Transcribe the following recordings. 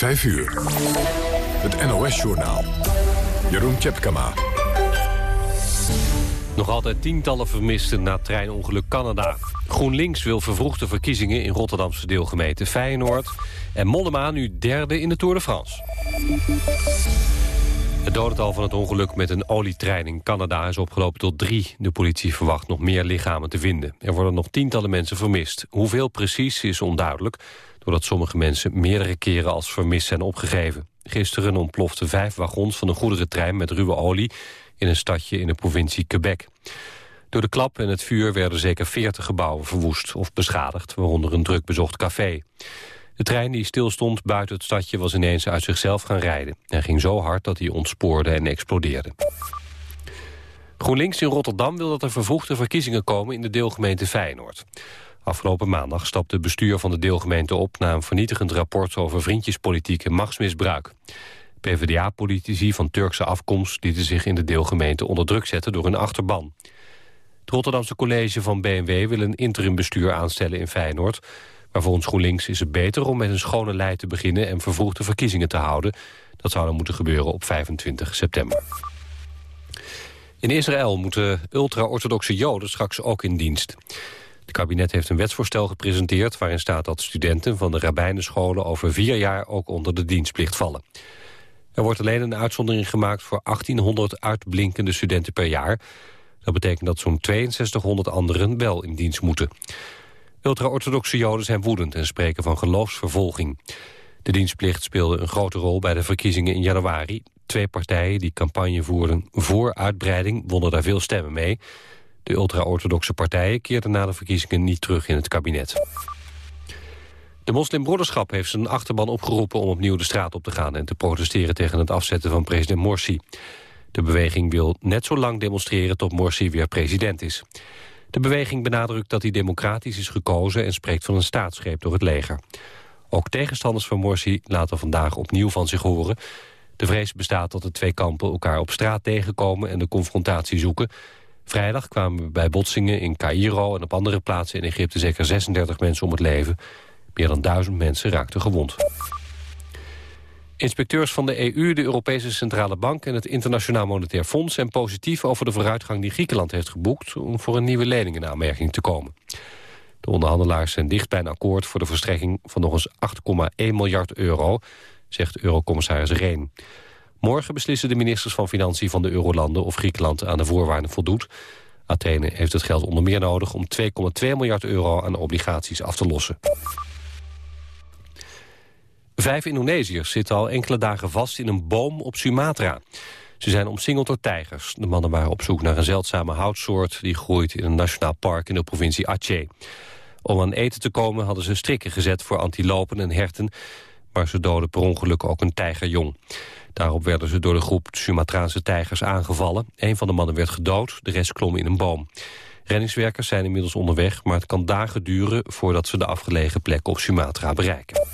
5 uur. Het NOS-journaal. Jeroen Tjepkama. Nog altijd tientallen vermisten na treinongeluk Canada. GroenLinks wil vervroegde verkiezingen in Rotterdamse deelgemeente Feyenoord. En Mollema nu derde in de Tour de France. Het dodental van het ongeluk met een olietrein in Canada is opgelopen tot drie. De politie verwacht nog meer lichamen te vinden. Er worden nog tientallen mensen vermist. Hoeveel precies is onduidelijk, doordat sommige mensen meerdere keren als vermist zijn opgegeven. Gisteren ontploften vijf wagons van een goederentrein met ruwe olie in een stadje in de provincie Quebec. Door de klap en het vuur werden zeker 40 gebouwen verwoest of beschadigd, waaronder een druk bezocht café. De trein die stilstond buiten het stadje was ineens uit zichzelf gaan rijden. Hij ging zo hard dat hij ontspoorde en explodeerde. GroenLinks in Rotterdam wil dat er vervroegde verkiezingen komen in de deelgemeente Feyenoord. Afgelopen maandag stapte het bestuur van de deelgemeente op... na een vernietigend rapport over vriendjespolitiek en machtsmisbruik. PvdA-politici van Turkse afkomst lieten zich in de deelgemeente onder druk zetten door hun achterban. Het Rotterdamse college van BMW wil een interimbestuur aanstellen in Feyenoord. Maar volgens GroenLinks is het beter om met een schone lei te beginnen... en vervroegde verkiezingen te houden. Dat zou dan moeten gebeuren op 25 september. In Israël moeten ultra-orthodoxe joden straks ook in dienst. Het kabinet heeft een wetsvoorstel gepresenteerd... waarin staat dat studenten van de rabbijnenscholen over vier jaar ook onder de dienstplicht vallen. Er wordt alleen een uitzondering gemaakt voor 1800 uitblinkende studenten per jaar. Dat betekent dat zo'n 6200 anderen wel in dienst moeten. Ultra-orthodoxe joden zijn woedend en spreken van geloofsvervolging. De dienstplicht speelde een grote rol bij de verkiezingen in januari. Twee partijen die campagne voerden voor uitbreiding wonnen daar veel stemmen mee. De ultra-orthodoxe partijen keerden na de verkiezingen niet terug in het kabinet. De moslimbroederschap heeft zijn achterban opgeroepen om opnieuw de straat op te gaan... en te protesteren tegen het afzetten van president Morsi. De beweging wil net zo lang demonstreren tot Morsi weer president is. De beweging benadrukt dat hij democratisch is gekozen... en spreekt van een staatsgreep door het leger. Ook tegenstanders van Morsi laten vandaag opnieuw van zich horen. De vrees bestaat dat de twee kampen elkaar op straat tegenkomen... en de confrontatie zoeken. Vrijdag kwamen bij botsingen in Cairo en op andere plaatsen in Egypte... zeker 36 mensen om het leven. Meer dan duizend mensen raakten gewond. Inspecteurs van de EU, de Europese Centrale Bank en het Internationaal Monetair Fonds zijn positief over de vooruitgang die Griekenland heeft geboekt om voor een nieuwe lening in aanmerking te komen. De onderhandelaars zijn dicht bij een akkoord voor de verstrekking van nog eens 8,1 miljard euro, zegt eurocommissaris Reen. Morgen beslissen de ministers van Financiën van de eurolanden of Griekenland aan de voorwaarden voldoet. Athene heeft het geld onder meer nodig om 2,2 miljard euro aan obligaties af te lossen. Vijf Indonesiërs zitten al enkele dagen vast in een boom op Sumatra. Ze zijn omsingeld door tijgers. De mannen waren op zoek naar een zeldzame houtsoort... die groeit in een nationaal park in de provincie Aceh. Om aan eten te komen hadden ze strikken gezet voor antilopen en herten... maar ze doden per ongeluk ook een tijgerjong. Daarop werden ze door de groep Sumatraanse tijgers aangevallen. Een van de mannen werd gedood, de rest klom in een boom. Reddingswerkers zijn inmiddels onderweg, maar het kan dagen duren... voordat ze de afgelegen plek op Sumatra bereiken.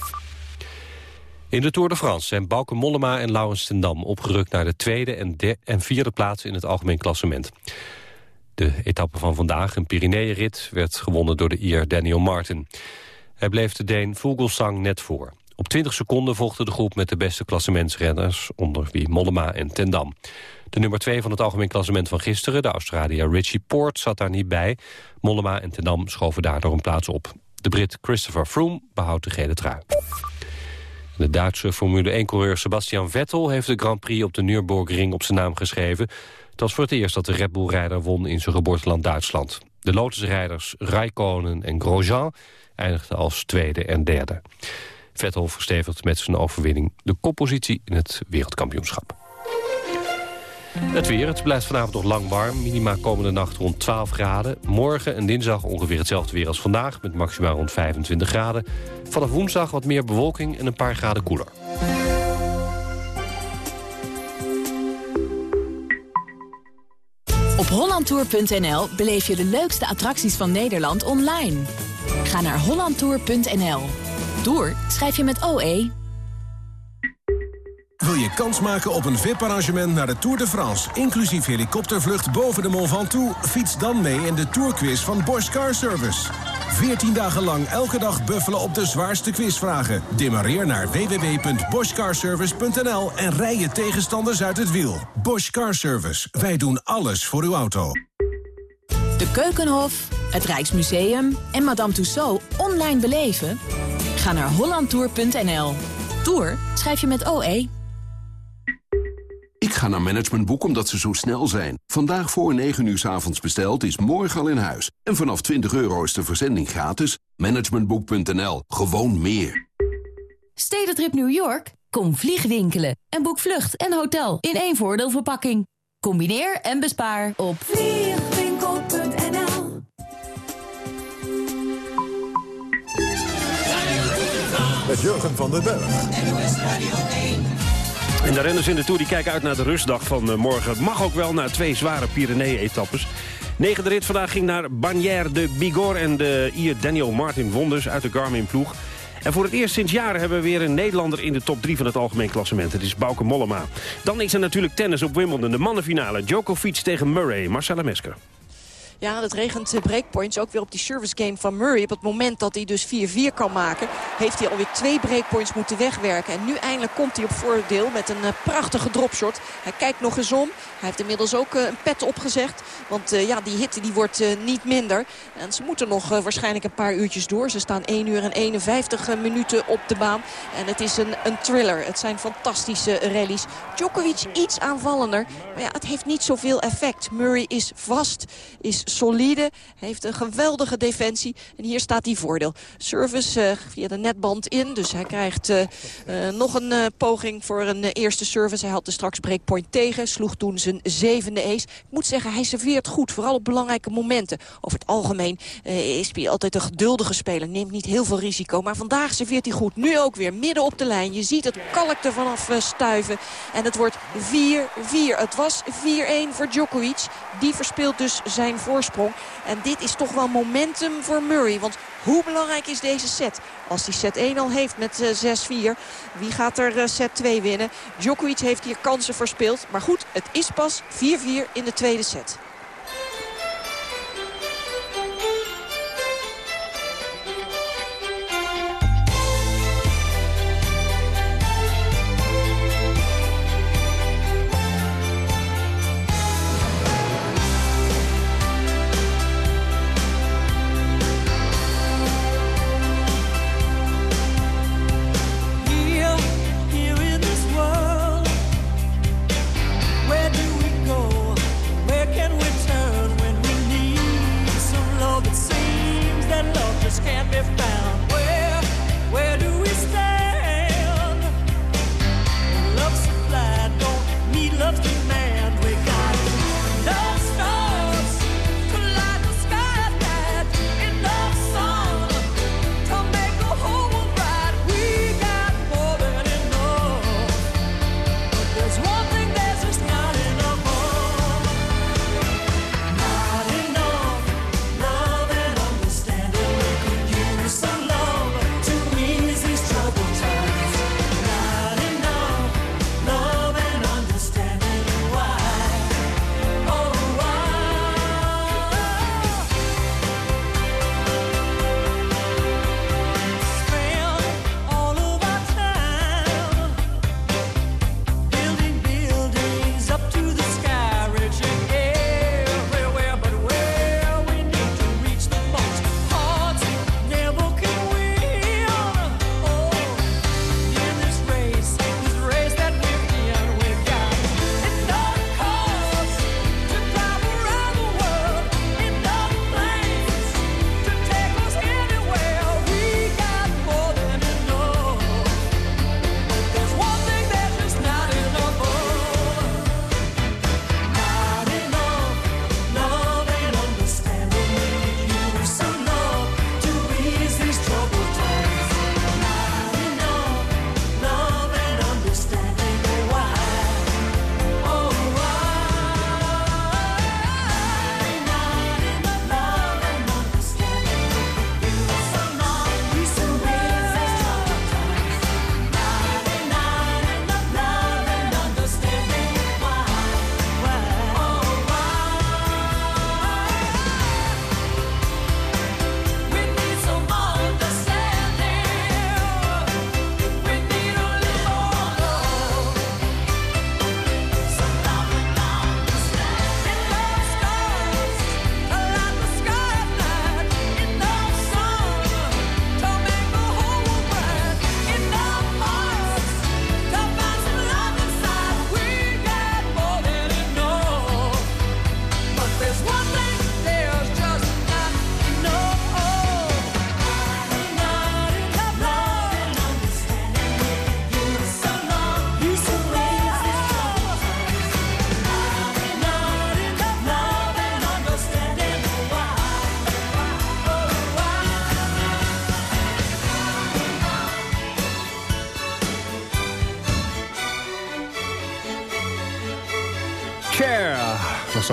In de Tour de France zijn Bauke Mollema en Laurens ten Dam opgerukt naar de tweede en, en vierde plaats in het algemeen klassement. De etappe van vandaag, een Pyreneeënrit, werd gewonnen door de Ier Daniel Martin. Hij bleef de Deen Vogelsang net voor. Op 20 seconden volgde de groep met de beste klassementsrenners... onder wie Mollema en Ten Dam. De nummer 2 van het algemeen klassement van gisteren... de Australiër Richie Port zat daar niet bij. Mollema en Ten Dam schoven daardoor een plaats op. De Brit Christopher Froome behoudt de gele trui. De Duitse Formule 1-coureur Sebastian Vettel heeft de Grand Prix op de Nürburgring op zijn naam geschreven. Het was voor het eerst dat de Red Bull-rijder won in zijn geboorteland Duitsland. De Lotus-rijders Raikkonen en Grosjean eindigden als tweede en derde. Vettel verstevigt met zijn overwinning de koppositie in het wereldkampioenschap. Het weer, het blijft vanavond nog lang warm. Minima komende nacht rond 12 graden. Morgen en dinsdag ongeveer hetzelfde weer als vandaag... met maximaal rond 25 graden. Vanaf woensdag wat meer bewolking en een paar graden koeler. Op hollandtour.nl beleef je de leukste attracties van Nederland online. Ga naar hollandtour.nl. Tour schrijf je met OE. Wil je kans maken op een VIP-arrangement naar de Tour de France... inclusief helikoptervlucht boven de Mont Ventoux? Fiets dan mee in de Tourquiz van Bosch Car Service. 14 dagen lang elke dag buffelen op de zwaarste quizvragen. Demareer naar www.boschcarservice.nl en rij je tegenstanders uit het wiel. Bosch Car Service. Wij doen alles voor uw auto. De Keukenhof, het Rijksmuseum en Madame Tussaud online beleven? Ga naar hollandtour.nl. Tour schrijf je met OE. Ik ga naar Managementboek omdat ze zo snel zijn. Vandaag voor 9 uur s avonds besteld is morgen al in huis. En vanaf 20 euro is de verzending gratis. Managementboek.nl. Gewoon meer. Stedentrip New York? Kom vliegwinkelen en boek vlucht en hotel in één voordeelverpakking. Combineer en bespaar op vliegwinkel.nl Met Jurgen van den Berg. En de renners in de Tour die kijken uit naar de rustdag van eh, morgen. Mag ook wel naar twee zware Pyrenee-etappes. Negende rit vandaag ging naar Bagnères de Bigorre... en de Ier Daniel Martin Wonders uit de Garmin-ploeg. En voor het eerst sinds jaren hebben we weer een Nederlander in de top 3 van het algemeen klassement. Het is Bauke Mollema. Dan is er natuurlijk tennis op Wimbledon, de mannenfinale. Djokovic tegen Murray, Marcella Mesker. Ja, het regent eh, breakpoints ook weer op die service game van Murray. Op het moment dat hij dus 4-4 kan maken... heeft hij alweer twee breakpoints moeten wegwerken. En nu eindelijk komt hij op voordeel met een uh, prachtige dropshot. Hij kijkt nog eens om. Hij heeft inmiddels ook uh, een pet opgezegd. Want ja, die hitte die wordt niet minder. En ze moeten nog waarschijnlijk een paar uurtjes door. Ze staan 1 uur en 51 minuten op de baan. En het is een, een thriller. Het zijn fantastische rallies. Djokovic iets aanvallender. Maar ja, het heeft niet zoveel effect. Murray is vast, is solide. Heeft een geweldige defensie. En hier staat die voordeel. Service uh, via de netband in. Dus hij krijgt uh, uh, nog een poging voor een eerste service. Hij had er straks breakpoint tegen. Sloeg toen zijn zevende ace. Ik moet zeggen, hij serveert goed. Vooral op belangrijke momenten. Over het algemeen is hij altijd een geduldige speler. Neemt niet heel veel risico. Maar vandaag serveert hij goed. Nu ook weer midden op de lijn. Je ziet het kalk er vanaf stuiven. En het wordt 4-4. Het was 4-1 voor Djokovic. Die verspeelt dus zijn En dit is toch wel momentum voor Murray. Want hoe belangrijk is deze set? Als hij set 1 al heeft met uh, 6-4. Wie gaat er uh, set 2 winnen? Djokovic heeft hier kansen verspeeld. Maar goed, het is pas 4-4 in de tweede set.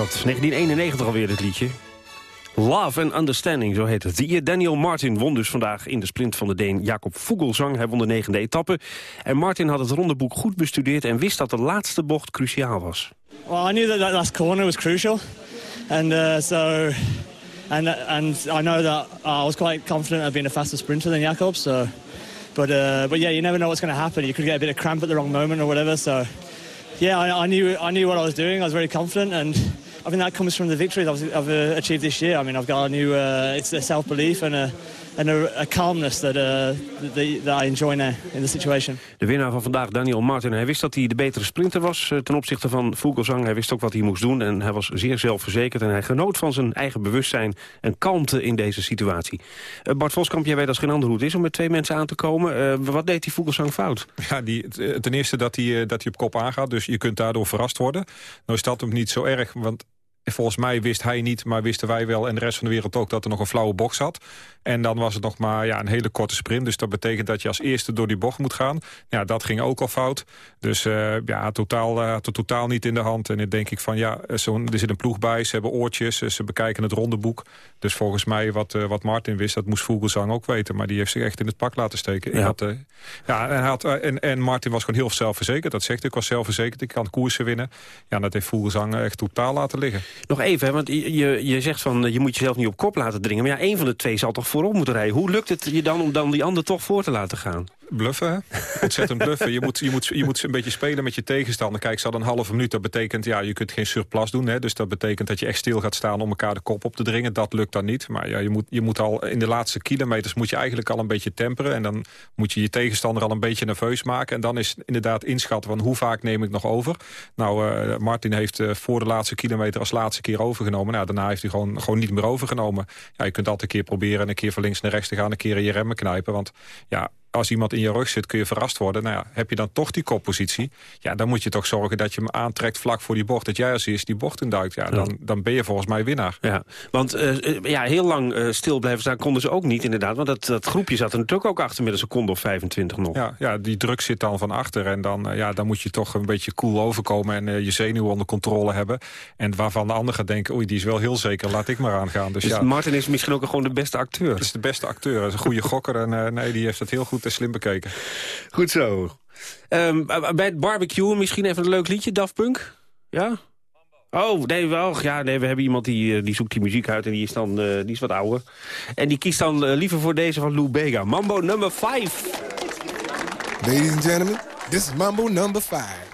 Dat. 1991 alweer het liedje. Love and Understanding, zo heet het. Die Daniel Martin won dus vandaag in de sprint van de Deen Jacob Vogelsang. Hij won de negende etappe. En Martin had het rondeboek goed bestudeerd... en wist dat de laatste bocht cruciaal was. Well, I knew that that last corner was crucial. And uh, so... And, and I know that I was quite confident of being a faster sprinter than Jacob, so... But, uh, but yeah, you never know what's going to happen. You could get a bit of cramp at the wrong moment or whatever, so... Yeah, I, I, knew I knew what I was doing. I was very confident, and I think that comes from the victories I've, I've uh, achieved this year. I mean, I've got a new uh, it's a self belief and a and a, a calmness that, uh, that, that I enjoy now in the situation. De winnaar van vandaag, Daniel Martin, hij wist dat hij de betere sprinter was uh, ten opzichte van Vogelsang. Hij wist ook wat hij moest doen en hij was zeer zelfverzekerd en hij genoot van zijn eigen bewustzijn en kalmte in deze situatie. Uh, Bart Voskamp, jij weet als geen ander hoe het is om met twee mensen aan te komen. Uh, wat deed die Vogelsang fout? Ja, die, ten eerste dat hij, dat hij op kop aangaat, dus je kunt daardoor verrast worden. Nou is dat hem niet zo erg, want volgens mij wist hij niet, maar wisten wij wel... en de rest van de wereld ook dat er nog een flauwe bocht zat. En dan was het nog maar ja, een hele korte sprint. Dus dat betekent dat je als eerste door die bocht moet gaan. Ja, dat ging ook al fout. Dus uh, ja, totaal, uh, totaal niet in de hand. En dan denk ik van ja, zo er zit een ploeg bij. Ze hebben oortjes, ze bekijken het rondeboek. Dus volgens mij wat, uh, wat Martin wist, dat moest Vogelsang ook weten. Maar die heeft zich echt in het pak laten steken. Ja, had, ja en, had, en, en Martin was gewoon heel zelfverzekerd. Dat zegt ik was zelfverzekerd. Ik kan koersen winnen. Ja, dat heeft Vogelsang echt totaal laten liggen. Nog even, want je, je zegt van je moet jezelf niet op kop laten dringen. Maar ja, een van de twee zal toch voorop moeten rijden. Hoe lukt het je dan om dan die ander toch voor te laten gaan? Bluffen? Ontzettend bluffen. Je moet, je, moet, je moet een beetje spelen met je tegenstander. Kijk, ze hadden een halve minuut. Dat betekent, ja, je kunt geen surplus doen. Hè? Dus dat betekent dat je echt stil gaat staan om elkaar de kop op te dringen. Dat lukt dan niet. Maar ja, je moet, je moet al in de laatste kilometers moet je eigenlijk al een beetje temperen. En dan moet je je tegenstander al een beetje nerveus maken. En dan is inderdaad inschatten van hoe vaak neem ik nog over. Nou, uh, Martin heeft uh, voor de laatste kilometer als laatste keer overgenomen. Nou, daarna heeft hij gewoon, gewoon niet meer overgenomen. Ja, je kunt altijd een keer proberen een keer van links naar rechts te gaan. Een keer in je remmen knijpen. Want ja, als iemand in je rug zit, kun je verrast worden. Nou ja, heb je dan toch die koppositie? Ja, dan moet je toch zorgen dat je hem aantrekt vlak voor die bocht. Dat jij als eerst die bocht induikt. Ja, dan, dan ben je volgens mij winnaar. Ja, want uh, ja, heel lang uh, stil blijven staan konden ze ook niet inderdaad. Want dat, dat groepje zat er natuurlijk ook achter met een seconde of 25 nog. Ja, ja die druk zit dan van achter. En dan, uh, ja, dan moet je toch een beetje cool overkomen en je zenuwen onder controle hebben. En waarvan de ander gaat denken, oei, die is wel heel zeker, laat ik maar aangaan. Dus, dus ja, Martin is misschien ook gewoon de beste acteur. Het is de beste acteur, hij is een goede gokker. En nee, die heeft het heel goed en slim bekeken. Goed zo. Um, bij het barbecue misschien even een leuk liedje, Daft Punk? Ja? Oh, nee, wel. Ja, nee, we hebben iemand die, die zoekt die muziek uit en die is dan uh, die is wat ouder. En die kiest dan uh, liever voor deze van Lou Bega. Mambo number 5. Ladies and gentlemen, this is Mambo number 5.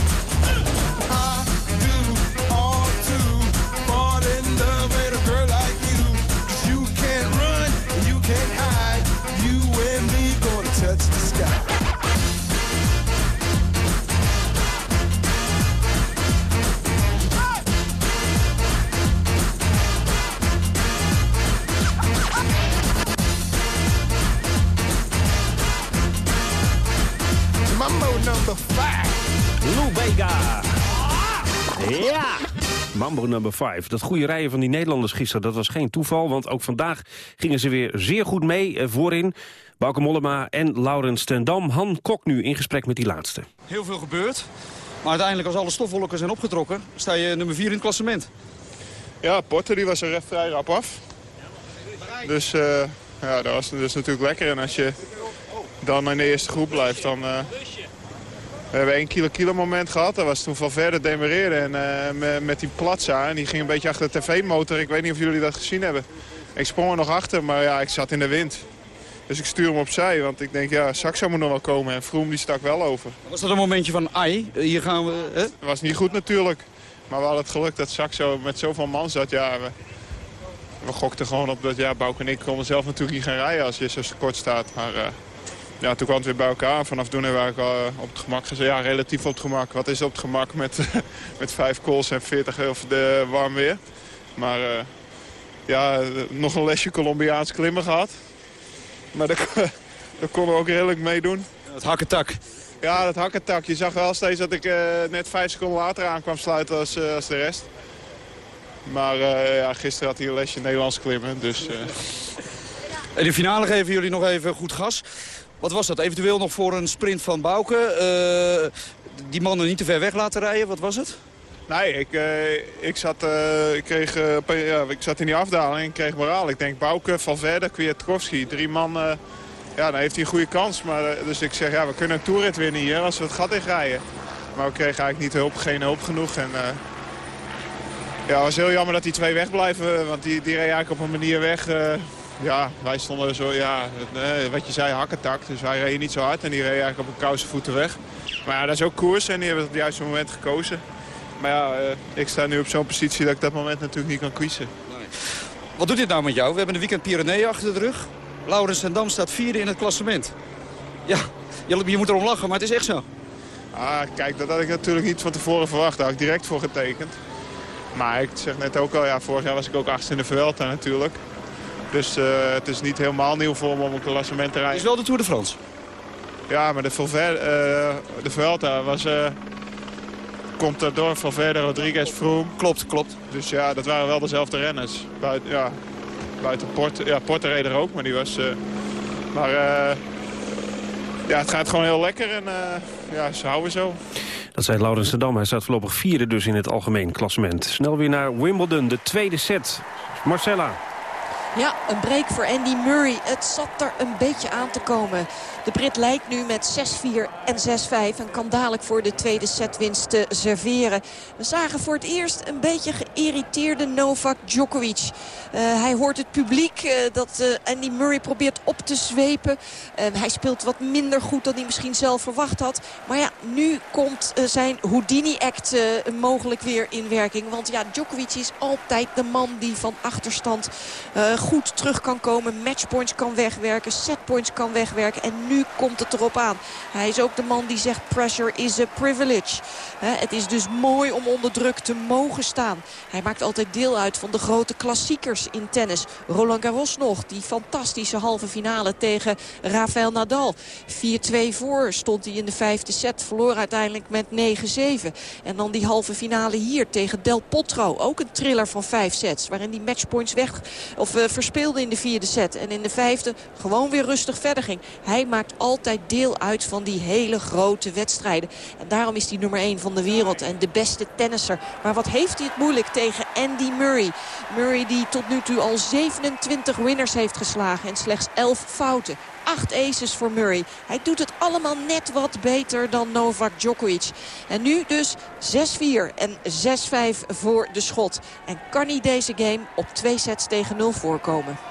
Mambo number 5. Dat goede rijden van die Nederlanders gisteren, dat was geen toeval. Want ook vandaag gingen ze weer zeer goed mee eh, voorin. Bauke Mollema en Laurens Tendam. Han Kok nu in gesprek met die laatste. Heel veel gebeurd. Maar uiteindelijk als alle stofwolken zijn opgetrokken... sta je nummer 4 in het klassement. Ja, Porter die was er echt vrij rap af. Dus eh, ja, dat was dus natuurlijk lekker. En als je dan in de eerste groep blijft, dan... eh, we hebben één kilo-kilo moment gehad. Dat was toen van verder demereren en eh, met, die platza. En die ging een beetje achter de tv-motor. Ik weet niet of jullie dat gezien hebben. Ik sprong er nog achter, maar ja, ik zat in de wind. Dus ik stuur hem opzij, want ik denk, ja, Saxo moet nog wel komen. En Vroom die stak wel over. Was dat een momentje van, ai, hier gaan we... Hè? Dat was niet goed natuurlijk. Maar we hadden het geluk dat Saxo met zoveel man zat. Ja, we, we gokten gewoon op dat ja, Bouke en ik konden zelf natuurlijk niet gaan rijden als je zo kort staat. Maar eh, ja, toen kwam het weer bij elkaar. Vanaf toen hebben we al, eh, op het gemak gezegd. Ja, relatief op het gemak. Wat is op het gemak met, met vijf calls en 40 of de warm weer. Maar eh, ja, nog een lesje Colombiaans klimmen gehad. Maar daar, daar konden we ook redelijk meedoen. Het hakketak. Ja, dat hakketak. Je zag wel steeds dat ik eh, net vijf seconden later aan kwam sluiten als, als de rest. Maar ja, gisteren had hij een lesje Nederlands klimmen. Dus, In de finale geven jullie nog even goed gas. Wat was dat? Eventueel nog voor een sprint van Bouke. Eh, die mannen niet te ver weg laten rijden. Wat was het? Nee, ik, eh, ik, zat, eh, ik, kreeg, ja, ik zat in die afdaling en kreeg moraal. Ik denk Bouke, Valverde, Kwiatkowski. Drie man, ja, dan heeft hij een goede kans. Maar, dus ik zeg, ja, we kunnen een toerit winnen hier als we het gat dichtrijden. Maar we kregen eigenlijk niet hulp, geen hulp genoeg. En, ja, het was heel jammer dat die twee wegblijven. Want die, die reden eigenlijk op een manier weg. Ja, wij stonden zo, ja, eh, wat je zei, hakketak. Dus wij reden niet zo hard en die reden eigenlijk op een koude voeten weg. Maar ja, dat is ook koers en die hebben op het juiste moment gekozen. Maar ja, eh, ik sta nu op zo'n positie dat ik dat moment natuurlijk niet kan kiezen. Wat doet dit nou met jou? We hebben een weekend Pyreneeën achter de rug. Laurens Dam staat vierde in het klassement. Ja, je, je moet erom lachen, maar het is echt zo. Ah, kijk, dat had ik natuurlijk niet van tevoren verwacht. Daar had ik direct voor getekend. Maar ik zeg net ook al, ja, vorig jaar was ik ook achtste in de Vuelta natuurlijk. Dus eh, het is niet helemaal nieuw voor me om een klassement te rijden. Het is wel de Tour de France. Ja, maar de, eh, de Vuelta was, eh, komt er door Valverde, Rodriguez, Froome. Klopt, klopt. Dus ja, dat waren wel dezelfde renners. Buiten, ja, buiten Port, ja, Porter reed er ook, maar die was... eh, maar eh, ja, het gaat gewoon heel lekker en eh, ja, ze houden zo. Dat zei Laurens Dam. Hij staat voorlopig vierde dus in het algemeen klassement. Snel weer naar Wimbledon, de tweede set. Marcella. Ja, een break voor Andy Murray. Het zat er een beetje aan te komen. De Brit lijkt nu met 6-4 en 6-5 en kan dadelijk voor de tweede setwinst te serveren. We zagen voor het eerst een beetje geïrriteerde Novak Djokovic. Uh, hij hoort het publiek uh, dat uh, Andy Murray probeert op te zwepen. hij speelt wat minder goed dan hij misschien zelf verwacht had. Maar ja, nu komt zijn Houdini-act mogelijk weer in werking. Want ja, Djokovic is altijd de man die van achterstand goed terug kan komen. Matchpoints kan wegwerken, setpoints kan wegwerken. En nu komt het erop aan. Hij is ook de man die zegt pressure is a privilege. het is dus mooi om onder druk te mogen staan. Hij maakt altijd deel uit van de grote klassiekers in tennis. Roland Garros nog, die fantastische halve finale tegen Rafael Nadal. 4-2 voor stond hij in de vijfde set. Verloor uiteindelijk met 9-7. En dan die halve finale hier tegen Del Potro. Ook een thriller van vijf sets. Waarin die matchpoints weg of, uh, verspeelde in de vierde set. En in de vijfde gewoon weer rustig verder ging. Hij maakt altijd deel uit van die hele grote wedstrijden. En daarom is hij nummer 1 van de wereld. En de beste tennisser. Maar wat heeft hij het moeilijk tegen Andy Murray. Murray die tot nu toe al 27 winners heeft geslagen. En slechts 11 fouten. 8 aces voor Murray. Hij doet het allemaal net wat beter dan Novak Djokovic. En nu dus 6-4 en 6-5 voor de schot. En kan hij deze game op twee sets tegen 0 voorkomen.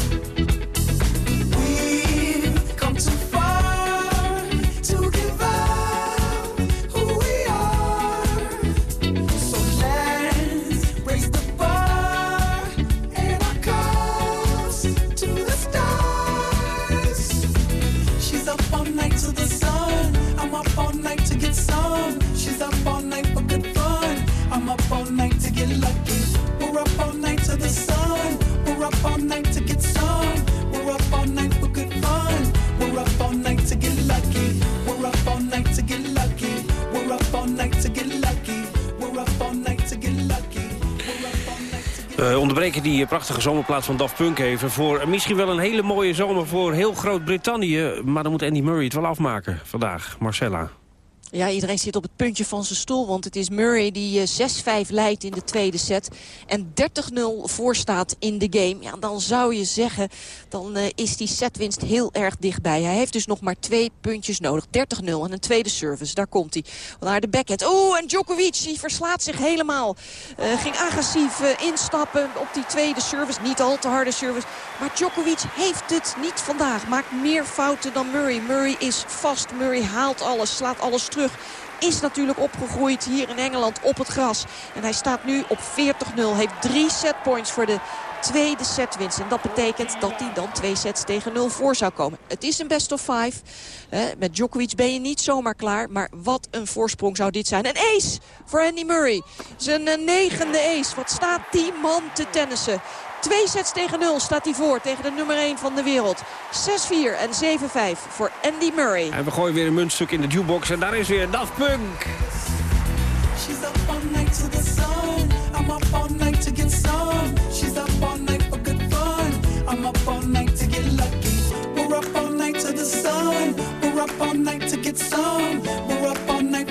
die prachtige zomerplaats van Daft Punk even... voor misschien wel een hele mooie zomer voor heel Groot-Brittannië. Maar dan moet Andy Murray het wel afmaken vandaag. Marcella. Ja, iedereen zit op het puntje van zijn stoel. Want het is Murray die 6-5 eh, leidt in de tweede set. En 30-0 voorstaat in de game. Ja, dan zou je zeggen, dan uh, is die setwinst heel erg dichtbij. Hij heeft dus nog maar twee puntjes nodig. 30-0 en een tweede service. Daar komt hij. Naar de backhand. Oh, en Djokovic die verslaat zich helemaal. Uh, ging agressief instappen op die tweede service. Niet al te harde service. Maar Djokovic heeft het niet vandaag. Maakt meer fouten dan Murray. Murray is vast. Murray haalt alles, slaat alles terug is natuurlijk opgegroeid hier in Engeland op het gras. En hij staat nu op 40-0. Heeft drie setpoints voor de tweede setwinst. En dat betekent dat hij dan twee sets tegen 0 voor zou komen. Het is een best of five. met Djokovic ben je niet zomaar klaar. Maar wat een voorsprong zou dit zijn. Een ace voor Andy Murray. Zijn eh, negende ace. Wat staat die man te tennissen? Twee sets tegen 0 staat hij voor tegen de nummer 1 van de wereld. 6-4 en 7-5 voor Andy Murray. En we gooien weer een muntstuk in de jukebox en daar is weer Daft Punk. She's up all night to the sun. I'm up all night to get some. She's up all night for good fun. I'm up all night to get lucky. We're up all night to the sun. We're up all night to get some. We're up all night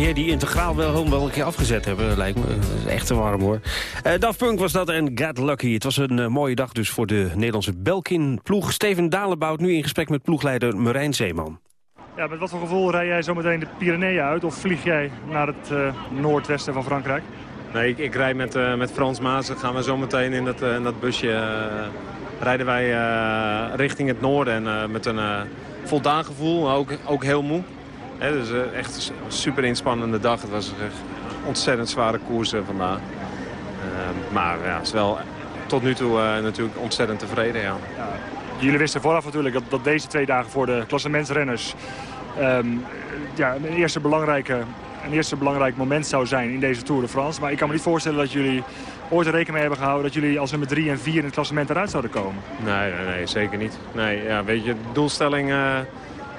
Hier die integraal wel, wel een keer afgezet hebben, lijkt me. Dat is echt te warm hoor. Uh, Daft Punk was dat en Get Lucky. Het was een uh, mooie dag dus voor de Nederlandse Belkin-ploeg. Steven Dalenbout nu in gesprek met ploegleider Marijn Zeeman. Ja, met wat voor gevoel rij jij zometeen de Pyreneeën uit? Of vlieg jij naar het uh, noordwesten van Frankrijk? Nee, ik, ik rijd met, uh, met Frans Maas. gaan we zometeen in dat, uh, in dat busje... rijden wij richting het noorden. En met een voldaan gevoel, ook, ook heel moe. He, dus echt een super inspannende dag. Het was echt ontzettend zware koers vandaag. maar ja, het is wel tot nu toe natuurlijk ontzettend tevreden, ja. ja jullie wisten vooraf natuurlijk dat, dat deze twee dagen voor de klassementsrenners... Um, ja, een, eerste belangrijke, een eerste belangrijk moment zou zijn in deze Tour de France. Maar ik kan me niet voorstellen dat jullie ooit er rekening mee hebben gehouden... dat jullie als nummer 3 en 4 in het klassement eruit zouden komen. Nee, nee, nee zeker niet. Nee, ja, weet je, de doelstelling uh,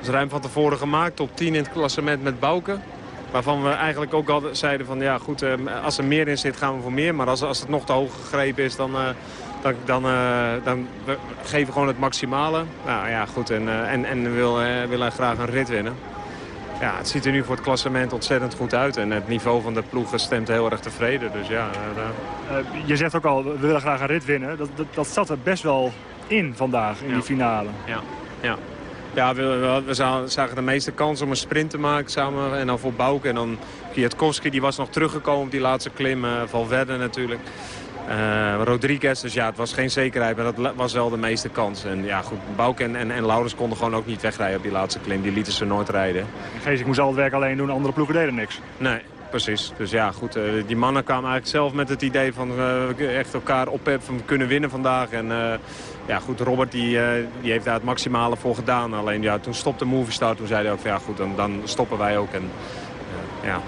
is ruim van tevoren gemaakt. Op 10 in het klassement met Bouke. Waarvan we eigenlijk ook al zeiden van ja goed, uh, als er meer in zit gaan we voor meer. Maar als, als het nog te hoog gegrepen is dan... Uh, dan, dan, uh, dan we geven we gewoon het maximale. Nou ja, goed. En, uh, en, en we willen, willen graag een rit winnen. Ja, het ziet er nu voor het klassement ontzettend goed uit. En het niveau van de ploegen stemt heel erg tevreden. Dus ja, je zegt ook al, we willen graag een rit winnen. Dat, dat, dat zat er best wel in vandaag, in ja. die finale. Ja, ja. Ja, we, we, we, zagen de meeste kans om een sprint te maken samen. En dan voor Bouke. En dan Kwiatkowski, die was nog teruggekomen op die laatste klim. Valverde natuurlijk. Uh, Rodriguez, dus ja, het was geen zekerheid, maar dat was wel de meeste kans. En ja, goed, Bouke en, en, en Laurens konden gewoon ook niet wegrijden op die laatste klim. Die lieten ze nooit rijden. ik moest al het werk alleen doen, andere ploegen deden niks. Nee, precies. Dus ja, goed, uh, die mannen kwamen eigenlijk zelf met het idee van uh, echt elkaar opheffen, kunnen winnen vandaag. En ja, goed, Robert die, die heeft daar het maximale voor gedaan. Alleen ja, toen stopte Movistar, toen zei hij ook van ja goed, dan, dan stoppen wij ook. En, ja,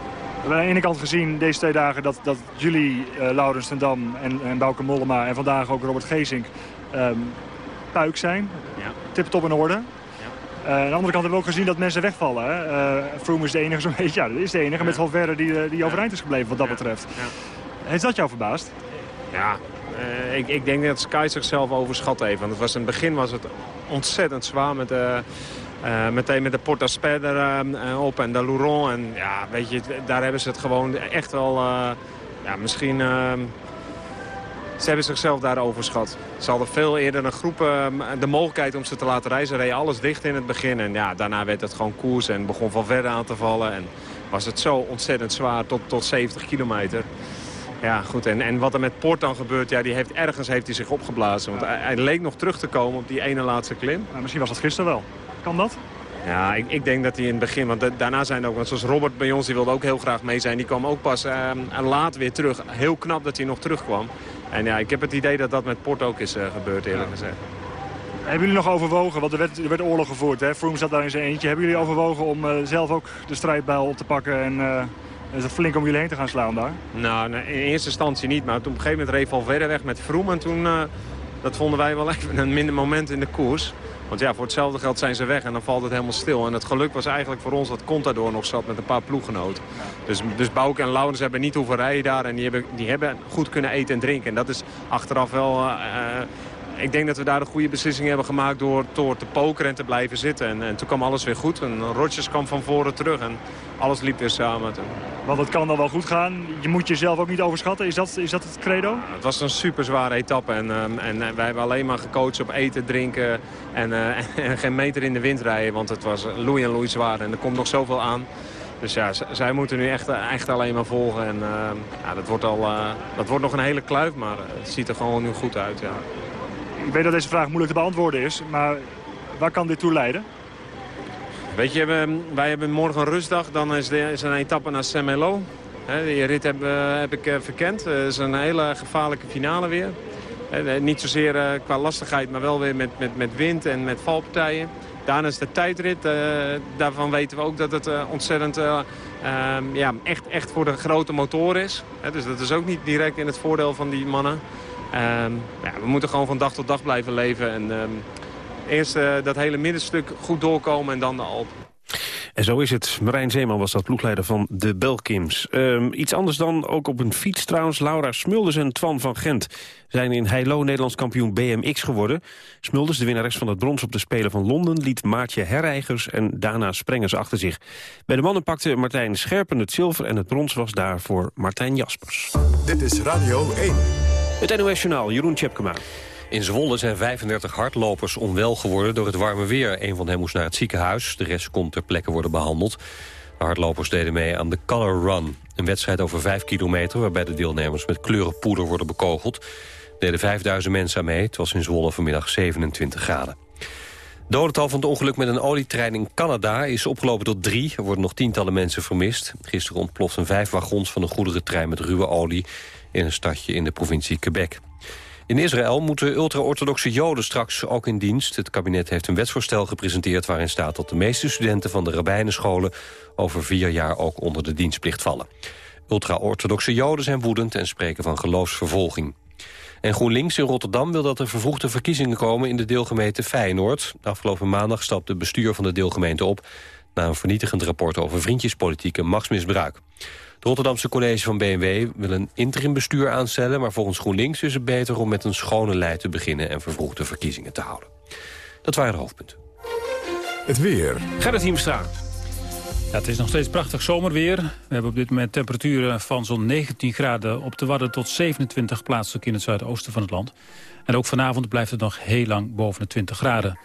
we hebben aan de ene kant gezien deze twee dagen dat, dat jullie, uh, Laurens ten Dam en, en Bouke Mollema... en vandaag ook Robert Geesink um, puik zijn. Ja. Tip-top in orde. Ja. Uh, aan de andere kant hebben we ook gezien dat mensen wegvallen. Hè? Uh, Froome is de enige, zo'n beetje, ja, dat is de enige ja. met Valverde die, die overeind is gebleven wat dat betreft. Heeft dat jou verbaasd? Ja, ik, ik denk dat Sky zichzelf overschat heeft. Want het was, in het begin was het ontzettend zwaar met... Uh, meteen met de Porta Sperder op en de Louron. En ja, weet je, daar hebben ze het gewoon echt wel... Ja, misschien... Ehm, ze hebben zichzelf daar overschat. Ze hadden veel eerder een groep ehm, de mogelijkheid om ze te laten reizen. Reden alles dicht in het begin. En ja, daarna werd het gewoon koers en begon van verder aan te vallen. En was het zo ontzettend zwaar tot, tot 70 kilometer. Ja, goed. En, en wat er met Port dan gebeurt, ja, die heeft, ergens heeft hij zich opgeblazen. Want hij, hij leek nog terug te komen op die ene laatste klim. Nou, misschien was dat gisteren wel. Kan dat? Ja, ik, ik, denk dat hij in het begin, want daarna zijn er ook, want zoals Robert bij ons, die wilde ook heel graag mee zijn. Die kwam ook pas uh, laat weer terug. Heel knap dat hij nog terugkwam. En ja, ik heb het idee dat dat met Port ook is uh, gebeurd, eerlijk ja. gezegd. Hebben jullie nog overwogen, want er werd, er werd oorlog gevoerd, hè? Froome zat daar in zijn eentje. Hebben jullie overwogen om uh, zelf ook de strijdbijl op te pakken en is het flink om jullie heen te gaan slaan daar? Nou, in eerste instantie niet, maar toen op een gegeven moment reed verder weg met Froome. En toen, dat vonden wij wel even een minder moment in de koers. Want ja, voor hetzelfde geld zijn ze weg en dan valt het helemaal stil. En het geluk was eigenlijk voor ons dat Contador nog zat met een paar ploeggenoten. Dus, dus Bouke en Laurens hebben niet hoeven rijden daar. En die hebben, die hebben goed kunnen eten en drinken. En dat is achteraf wel... Uh, ik denk dat we daar de goede beslissing hebben gemaakt door, door te pokeren en te blijven zitten. En, en toen kwam alles weer goed. En Rodgers kwam van voren terug en alles liep weer samen. Want het kan dan wel goed gaan. Je moet jezelf ook niet overschatten. Is dat, is dat het credo? het was een super zware etappe. En, um, en wij hebben alleen maar gecoacht op eten, drinken en, uh, en geen meter in de wind rijden. Want het was loei en loei zwaar. En er komt nog zoveel aan. Dus ja, zij moeten nu echt, echt alleen maar volgen. En uh, ja, dat, wordt al, uh, dat wordt nog een hele kluif, maar het ziet er gewoon nu goed uit. Ja. Ik weet dat deze vraag moeilijk te beantwoorden is, maar waar kan dit toe leiden? Weet je, wij hebben morgen een rustdag. Dan is, er een etappe naar Saint-Malo. Die rit heb, heb ik eh, verkend. Het is een hele gevaarlijke finale weer. Niet zozeer eh, qua lastigheid, maar wel weer met, met, met wind en met valpartijen. Daarna is de tijdrit. Daarvan weten we ook dat het ontzettend um, ja, echt, echt voor de grote motor is. dus dat is ook niet direct in het voordeel van die mannen. Um, ja, we moeten gewoon van dag tot dag blijven leven. En um, eerst dat hele middenstuk goed doorkomen en dan de Alpen. En zo is het. Marijn Zeeman was dat ploegleider van de Belkims. Ehm, iets anders dan, ook op een fiets trouwens. Laura Smulders en Twan van Gent zijn in Heilo Nederlands kampioen BMX geworden. Smulders, de winnares van het brons op de Spelen van Londen... liet Maartje Herreigers en Dana Sprengers achter zich. Bij de mannen pakte Martijn Scherpen het zilver... en het brons was daar voor Martijn Jaspers. Dit is Radio 1. Het NOS Journaal, Jeroen Tjepkema. In Zwolle zijn 35 hardlopers onwel geworden door het warme weer. Een van hen moest naar het ziekenhuis, de rest kon ter plekke worden behandeld. De hardlopers deden mee aan de Color Run. Een wedstrijd over 5 kilometer waarbij de deelnemers met kleurenpoeder worden bekogeld. Deden 5000 mensen aan mee. Het was in Zwolle vanmiddag 27 graden. Dodental van het ongeluk met een olietrein in Canada is opgelopen tot drie. Er worden nog tientallen mensen vermist. Gisteren ontploften vijf wagons van een goederentrein met ruwe olie... in een stadje in de provincie Quebec. In Israël moeten ultra-orthodoxe joden straks ook in dienst. Het kabinet heeft een wetsvoorstel gepresenteerd... waarin staat dat de meeste studenten van de rabbijnenscholen... over vier jaar ook onder de dienstplicht vallen. Ultra-orthodoxe joden zijn woedend en spreken van geloofsvervolging. En GroenLinks in Rotterdam wil dat er vervroegde verkiezingen komen... in de deelgemeente Feyenoord. Afgelopen maandag stapte het bestuur van de deelgemeente op... na een vernietigend rapport over vriendjespolitiek en machtsmisbruik. Het Rotterdamse college van BMW wil een interimbestuur aanstellen... maar volgens GroenLinks is het beter om met een schone lei te beginnen... en vervroegde verkiezingen te houden. Dat waren de hoofdpunten. Het weer. Gerrit Hiemstra. Ja, het is nog steeds prachtig zomerweer. We hebben op dit moment temperaturen van zo'n 19 graden op de Wadden... tot 27 plaatselijk in het zuidoosten van het land. En ook vanavond blijft het nog heel lang boven de 20 graden.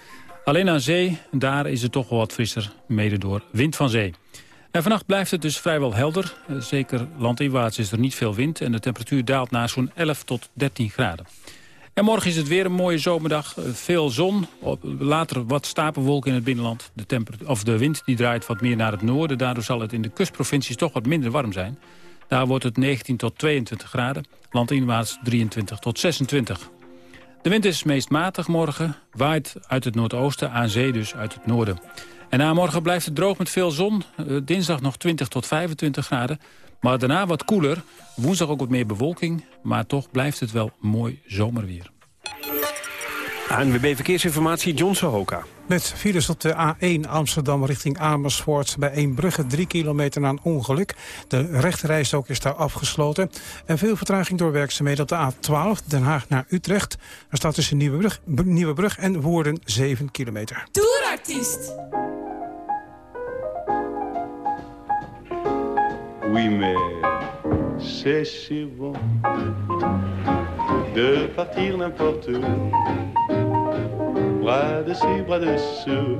Alleen aan zee, daar is het toch wel wat frisser, mede door wind van zee. Vannacht blijft het dus vrijwel helder. Eh, zeker landinwaarts is er niet veel wind... en de temperatuur daalt naar zo'n 11 tot 13 graden. En morgen is het weer een mooie zomerdag. Eh, veel zon, later wat stapelwolken in het binnenland. De, of de wind die draait wat meer naar het noorden. Daardoor zal het in de kustprovincies toch wat minder warm zijn. Daar wordt het 19 tot 22 graden. Landinwaarts 23 tot 26. De wind is meest matig morgen. Waait uit het noordoosten, aan zee dus uit het noorden. En na morgen blijft het droog met veel zon. Eh, dinsdag nog 20 tot 25 graden. Maar daarna wat koeler. Woensdag ook wat meer bewolking. Maar toch blijft het wel mooi zomerweer. ANWB Verkeersinformatie, John Sohoka. Met files op de A1 Amsterdam richting Amersfoort... bij Eembrugge 3 kilometer na een ongeluk. De rechterrijstok is daar afgesloten. En veel vertraging door werkzaamheden op de A12 Den Haag naar Utrecht. Er staat tussen Nieuwebrug, Nieuwebrug en Woerden 7 kilometer. Toerartiest! Oui, mais c'est si bon de partir n'importe où, bras dessus, bras dessous,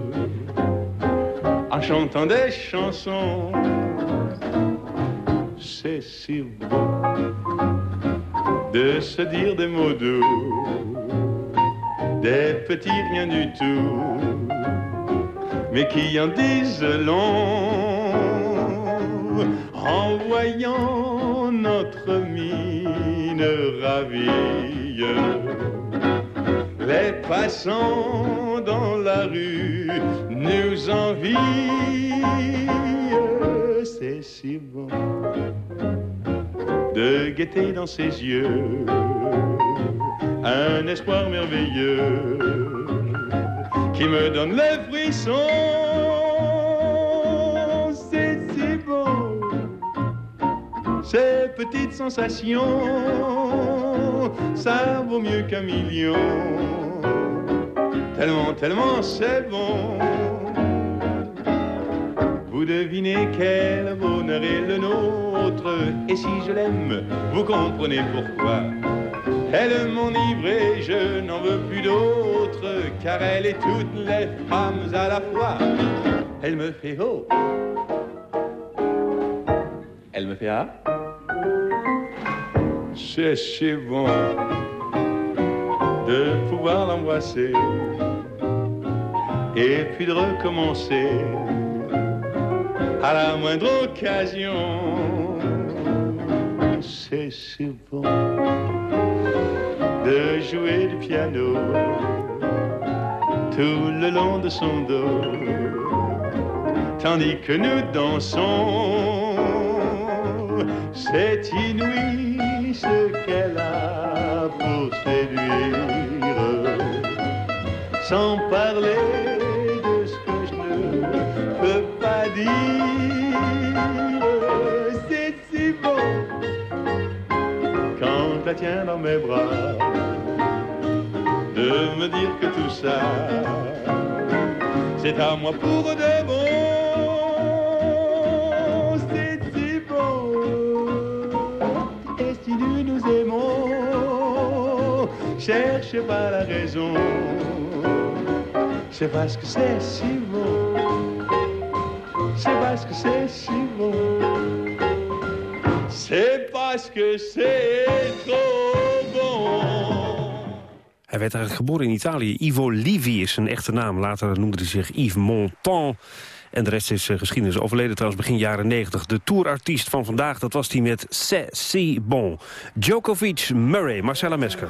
en chantant des chansons. C'est si beau de se dire des mots doux, des petits rien du tout, mais qui en disent long en voyant notre mine ravie. Les passants dans la rue nous envient, c'est si bon de guetter dans ses yeux un espoir merveilleux qui me donne les frissons Ces petites sensations, ça vaut mieux qu'un million. Tellement, tellement c'est bon. Vous devinez quel bonheur est le nôtre. Et si je l'aime, vous comprenez pourquoi. Elle m'enivre et je n'en veux plus d'autre. Car elle est toutes les femmes à la fois. Elle me fait haut. Elle me fait ah. C'est si bon de pouvoir l'embrasser et puis de recommencer à la moindre occasion. C'est si bon de jouer du piano tout le long de son dos, tandis que nous dansons c'est inouï ce qu'elle a pour séduire, sans parler de ce que je ne peux pas dire, c'est si beau quand je la tiens dans mes bras, de me dire que tout ça, c'est à moi pour de bon, pas la raison, c'est parce que c'est si c'est parce que c'est si. C'est parce que c'est trop bon. Hij werd eigenlijk geboren in Italië. Ivo Livi is zijn echte naam. Later noemde hij zich Yves Montand. En de rest is eh, geschiedenis. Overleden trouwens begin jaren 90. De tourartiest van vandaag, dat was hij met C'est si bon. Djokovic, Murray, Marcella Mesker.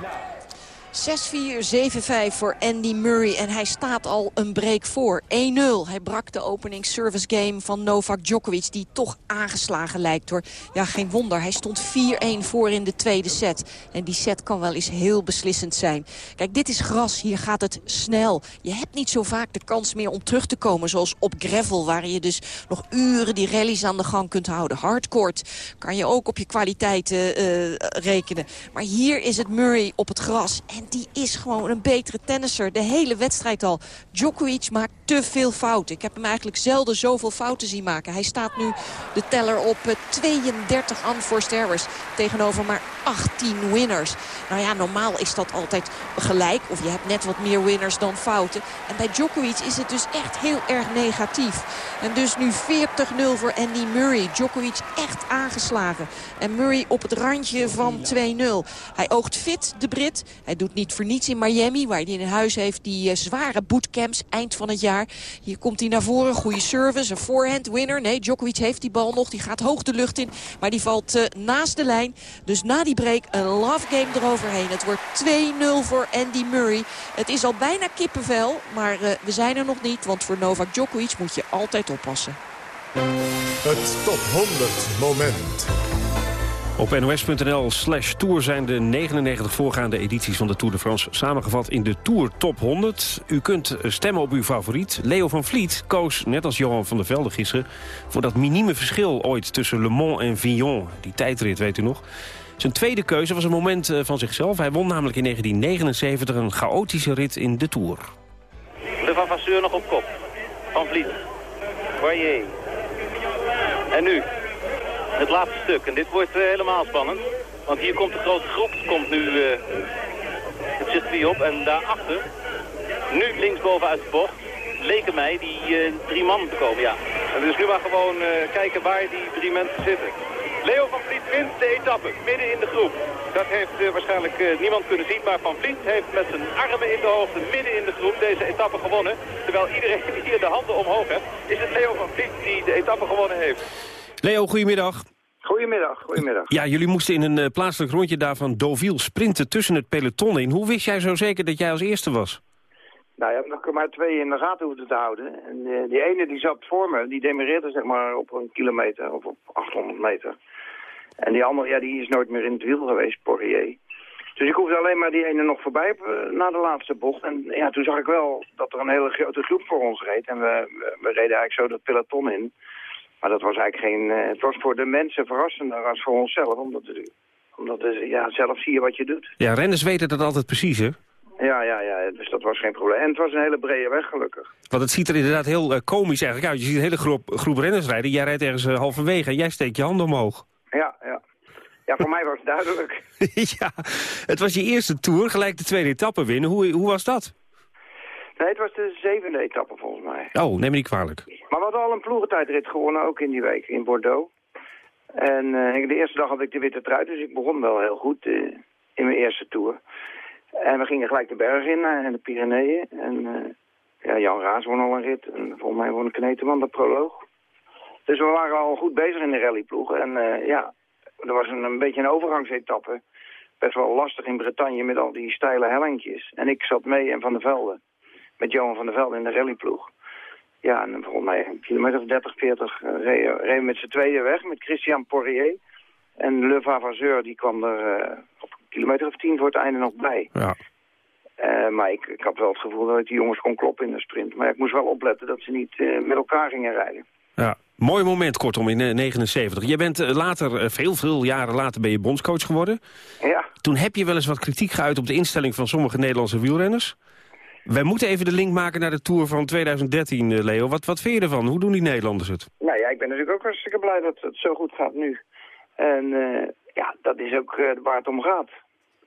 6-4, 7-5 voor Andy Murray. En hij staat al een break voor. 1-0. Hij brak de opening service game van Novak Djokovic. Die toch aangeslagen lijkt hoor. Ja, geen wonder. Hij stond 4-1 voor in de tweede set. En die set kan wel eens heel beslissend zijn. Kijk, dit is gras. Hier gaat het snel. Je hebt niet zo vaak de kans meer om terug te komen. Zoals op gravel. Waar je dus nog uren die rallies aan de gang kunt houden. Hardcourt kan je ook op je kwaliteiten eh, rekenen. Maar hier is het Murray op het gras. En die is gewoon een betere tennisser. De hele wedstrijd al. Djokovic maakt te veel fouten. Ik heb hem eigenlijk zelden zoveel fouten zien maken. Hij staat nu de teller op eh, 32 unforced errors. Tegenover maar 18 winners. Nou ja, normaal is dat altijd gelijk. Of je hebt net wat meer winners dan fouten. En bij Djokovic is het dus echt heel erg negatief. En dus nu 40-0 voor Andy Murray. Djokovic echt aangeslagen. En Murray op het randje van 2-0. Hij oogt fit, de Brit. Hij doet niet voor niets in Miami, waar hij in huis heeft die uh, zware bootcamps eind van het jaar. Hier komt hij naar voren, goede service, een forehand winner. Nee, Djokovic heeft die bal nog, die gaat hoog de lucht in. Maar die valt uh, naast de lijn. Dus na die break een love game eroverheen. Het wordt 2-0 voor Andy Murray. Het is al bijna kippenvel, maar uh, we zijn er nog niet. Want voor Novak Djokovic moet je altijd oppassen. Het top 100 moment. Op nos.nl slash tour zijn de 99 voorgaande edities van de Tour de France samengevat in de Tour Top 100. U kunt stemmen op uw favoriet. Leo van Vliet koos, net als Johan van der Velde gisteren... voor dat minieme verschil ooit tussen Le Mans en Vignon. Die tijdrit, weet u nog. Zijn tweede keuze was een moment van zichzelf. Hij won namelijk in 1979 een chaotische rit in de Tour. De Van Vasseur nog op kop. Van Vliet. Poirier. En nu het laatste stuk. En dit wordt uh, helemaal spannend. Want hier komt de grote groep, komt nu uh, het circuit op. En daarachter, nu linksboven uit de bocht, leken mij die uh, drie mannen te komen. Ja. En dus nu maar gewoon kijken waar die drie mensen zitten. Leo van Vliet wint de etappe, midden in de groep. Dat heeft waarschijnlijk niemand kunnen zien, maar Van Vliet heeft met zijn armen in de hoogte midden in de groep deze etappe gewonnen. Terwijl iedereen hier de handen omhoog heeft, is het Leo van Vliet die de etappe gewonnen heeft. Leo, goedemiddag. Goedemiddag, goedemiddag. Ja, jullie moesten in een uh, plaatselijk rondje daarvan Deauville sprinten tussen het peloton in. Hoe wist jij zo zeker dat jij als eerste was? Nou, je hebt nog maar twee in de gaten hoeven te houden. En uh, die ene die zat voor me, die demereerde zeg maar op een kilometer of op 800 meter. En die andere, ja, die is nooit meer in het wiel geweest, Poirier. Dus ik hoefde alleen maar die ene nog voorbij uh, na de laatste bocht. En ja, toen zag ik wel dat er een hele grote groep voor ons reed. En we, we, we reden eigenlijk zo dat peloton in. Maar dat was eigenlijk geen... Uh, het was voor de mensen verrassender als voor onszelf. Omdat, het, omdat het, ja, zelf zie je wat je doet. Ja, renners weten dat altijd precies, hè? Ja, ja, ja. Dus dat was geen probleem. En het was een hele brede weg, gelukkig. Want het ziet er inderdaad heel uh, komisch eigenlijk uit. Je ziet een hele groep, groep renners rijden. Jij rijdt ergens uh, halverwege en jij steekt je handen omhoog. Ja, ja. Ja, voor mij was het duidelijk. ja, het was je eerste tour, gelijk de tweede etappe winnen. Hoe, hoe was dat? Nee, het was de zevende etappe volgens mij. Oh, neem me niet kwalijk. Maar we hadden al een ploegentijdrit gewonnen, ook in die week, in Bordeaux. En uh, de eerste dag had ik de witte trui, dus ik begon wel heel goed uh, in mijn eerste tour. En we gingen gelijk de berg in, uh, de Pyreneeën. En ja, Jan Raas won al een rit. En volgens mij won Kneteman de proloog. Dus we waren al goed bezig in de rallyploeg. En ja, er was een, een beetje een overgangsetappe. Best wel lastig in Bretagne met al die steile hellingjes. En ik zat mee en Van der Velde met Johan van der Velde in de rallyploeg. Ja, en volgens mij een kilometer of 30, 40 uh, reden reed met z'n tweeën weg met Christian Poirier. En Le Vavasseur die kwam er uh, op een kilometer of tien voor het einde nog bij. Ja. Uh, maar ik, ik had wel het gevoel dat ik die jongens kon kloppen in de sprint. Maar ik moest wel opletten dat ze niet met elkaar gingen rijden. Ja, mooi moment kortom in eh, 79. Je bent eh, later, eh, veel, veel jaren later ben je bondscoach geworden. Ja. Toen heb je wel eens wat kritiek geuit op de instelling van sommige Nederlandse wielrenners. Wij moeten even de link maken naar de Tour van 2013, eh, Leo. Wat, wat vind je ervan? Hoe doen die Nederlanders het? Nou ja, ik ben natuurlijk ook hartstikke blij dat het zo goed gaat nu. En eh, ja, dat is ook eh, waar het om gaat.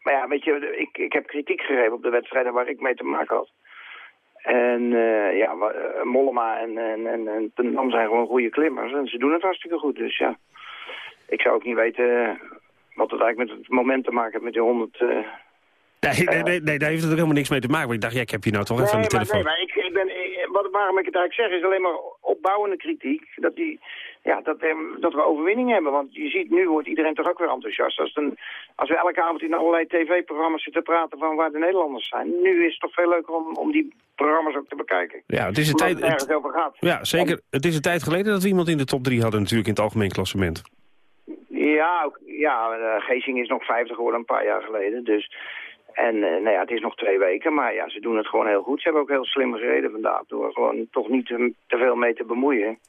Maar ja, weet je, ik, ik heb kritiek gegeven op de wedstrijden waar ik mee te maken had. En ja, Mollema en, en, en, zijn gewoon goede klimmers. En ze doen het hartstikke goed. Dus ja, ik zou ook niet weten wat het eigenlijk met het moment te maken heeft met die 100... eh, Nee, nee, nee, nee, daar heeft het ook helemaal niks mee te maken. Maar ik dacht, ja, ik heb je nou toch even aan Nee, de telefoon. nee, maar ik, ik ben, wat, waarom ik het eigenlijk zeg is alleen maar opbouwende kritiek. Dat, die, ja, dat, eh, dat we overwinning hebben. Want je ziet, nu wordt iedereen toch ook weer enthousiast. Als, een, als we elke avond in allerlei tv-programma's zitten praten van waar de Nederlanders zijn. Nu is het toch veel leuker om, om die programma's ook te bekijken. Ja, het is een tijd... het ergens het- over gaat. ja, zeker. Het is een tijd geleden dat we iemand in de top 3 hadden natuurlijk in het algemeen klassement. Ja, ook, ja uh, Geesing is nog 50 geworden een paar jaar geleden. Dus, en uh, nou ja, het is nog twee weken, maar ja, ze doen het gewoon heel goed. Ze hebben ook heel slim gereden vandaag door gewoon toch niet te, te veel mee te bemoeien.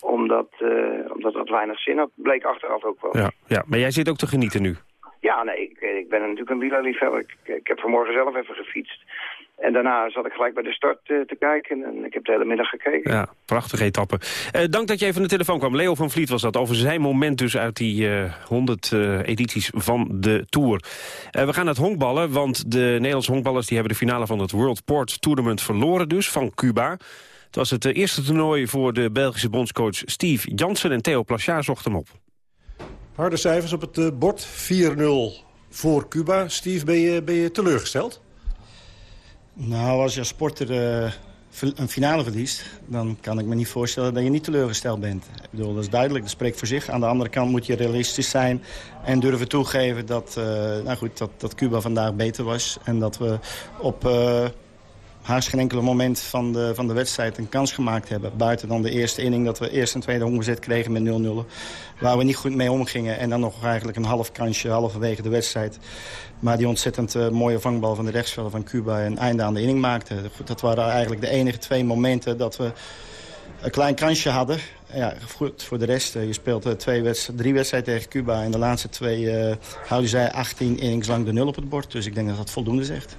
Omdat, uh, omdat dat weinig zin had, bleek achteraf ook wel. Ja, ja, maar jij zit ook te genieten nu. Ja, nee, ik, ik ben natuurlijk een wielerliefhebber. Ik, ik heb vanmorgen zelf even gefietst. En daarna zat ik gelijk bij de start uh, te kijken en ik heb de hele middag gekeken. Ja, prachtige etappe. Uh, dank dat je even aan de telefoon kwam. Leo van Vliet was dat over zijn moment dus uit die uh, 100 edities van de Tour. Eh, we gaan naar het honkballen, want de Nederlandse honkballers... die hebben de finale van het World Port Tournament verloren dus van Cuba. Het was het eerste toernooi voor de Belgische bondscoach Steve Jansen... en Theo Plachard zocht hem op. Harde cijfers op het uh, bord. 4-0 voor Cuba. Steve, ben je, ben je teleurgesteld? Nou, als je als sporter uh, een finale verliest... dan kan ik me niet voorstellen dat je niet teleurgesteld bent. Ik bedoel, dat is duidelijk, dat spreekt voor zich. Aan de andere kant moet je realistisch zijn en durven toegeven... dat, uh, nou goed, dat, dat Cuba vandaag beter was en dat we op... Uh, haast geen enkele moment van de, van de wedstrijd een kans gemaakt hebben. Buiten dan de eerste inning dat we eerst en tweede omgezet kregen met 0-0. Waar we niet goed mee omgingen. En dan nog eigenlijk een half kansje halverwege de wedstrijd. Maar die ontzettend uh, mooie vangbal van de rechtsvelder van Cuba een einde aan de inning maakte. Dat waren eigenlijk de enige twee momenten dat we een klein kansje hadden. Ja, goed, voor de rest, uh, je speelt uh, twee wedst drie wedstrijden tegen Cuba. En de laatste twee houden zij 18 innings lang de nul op het bord. Dus ik denk dat dat voldoende zegt.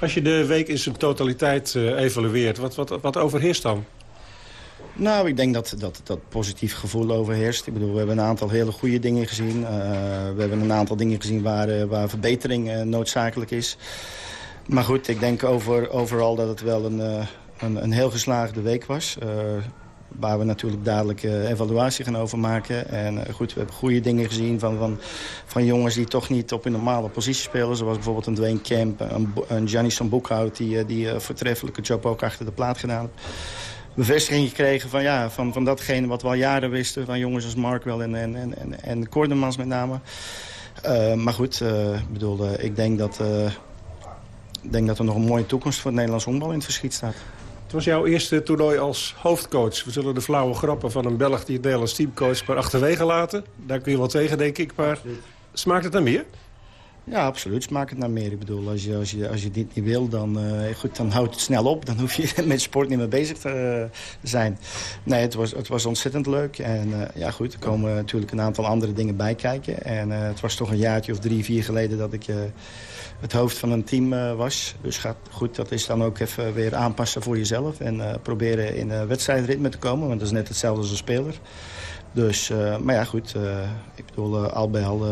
Als je de week in zijn totaliteit uh, evalueert, wat, wat, wat overheerst dan? Nou, ik denk dat, dat dat positief gevoel overheerst. Ik bedoel, we hebben een aantal hele goede dingen gezien. Uh, we hebben een aantal dingen gezien waar, uh, waar verbetering noodzakelijk is. Maar goed, ik denk over, overal dat het wel een, een, een heel geslaagde week was. Waar we natuurlijk dadelijk evaluatie gaan over maken. En goed, we hebben goede dingen gezien van, van, van jongens die toch niet op een normale positie spelen. Zoals bijvoorbeeld een Dwayne Kemp, een, een Janison Boekhout... die, die een voortreffelijke job ook achter de plaat gedaan heeft bevestiging gekregen van, ja, van, van datgene wat we al jaren wisten. Van jongens als Markwell en, en, en, en Kordemans met name. Maar goed, uh, bedoel, ik denk dat, denk dat er nog een mooie toekomst voor het Nederlands honkbal in het verschiet staat. Het was jouw eerste toernooi als hoofdcoach. We zullen de flauwe grappen van een Belg die het Nederlands teamcoach maar achterwege laten. Daar kun je wel tegen, denk ik. Maar smaakt het naar meer? Ja, absoluut. Smaakt het naar meer. Ik bedoel, als je, als je, als je dit niet wil, dan, uh, goed, dan houdt het snel op. Dan hoef je met sport niet meer bezig te uh, zijn. Nee, het was, het was ontzettend leuk. En uh, ja, goed, er komen natuurlijk een aantal andere dingen bij kijken. En het was toch een jaartje of drie, vier geleden dat ik het hoofd van een team was. Dus gaat, goed, dat is dan ook even weer aanpassen voor jezelf. En proberen in wedstrijdritme te komen. Want dat is net hetzelfde als een speler. Dus, uh, maar ja, goed. Uh, ik bedoel, uh, al bij al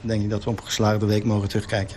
denk ik dat we op een geslaagde week mogen terugkijken.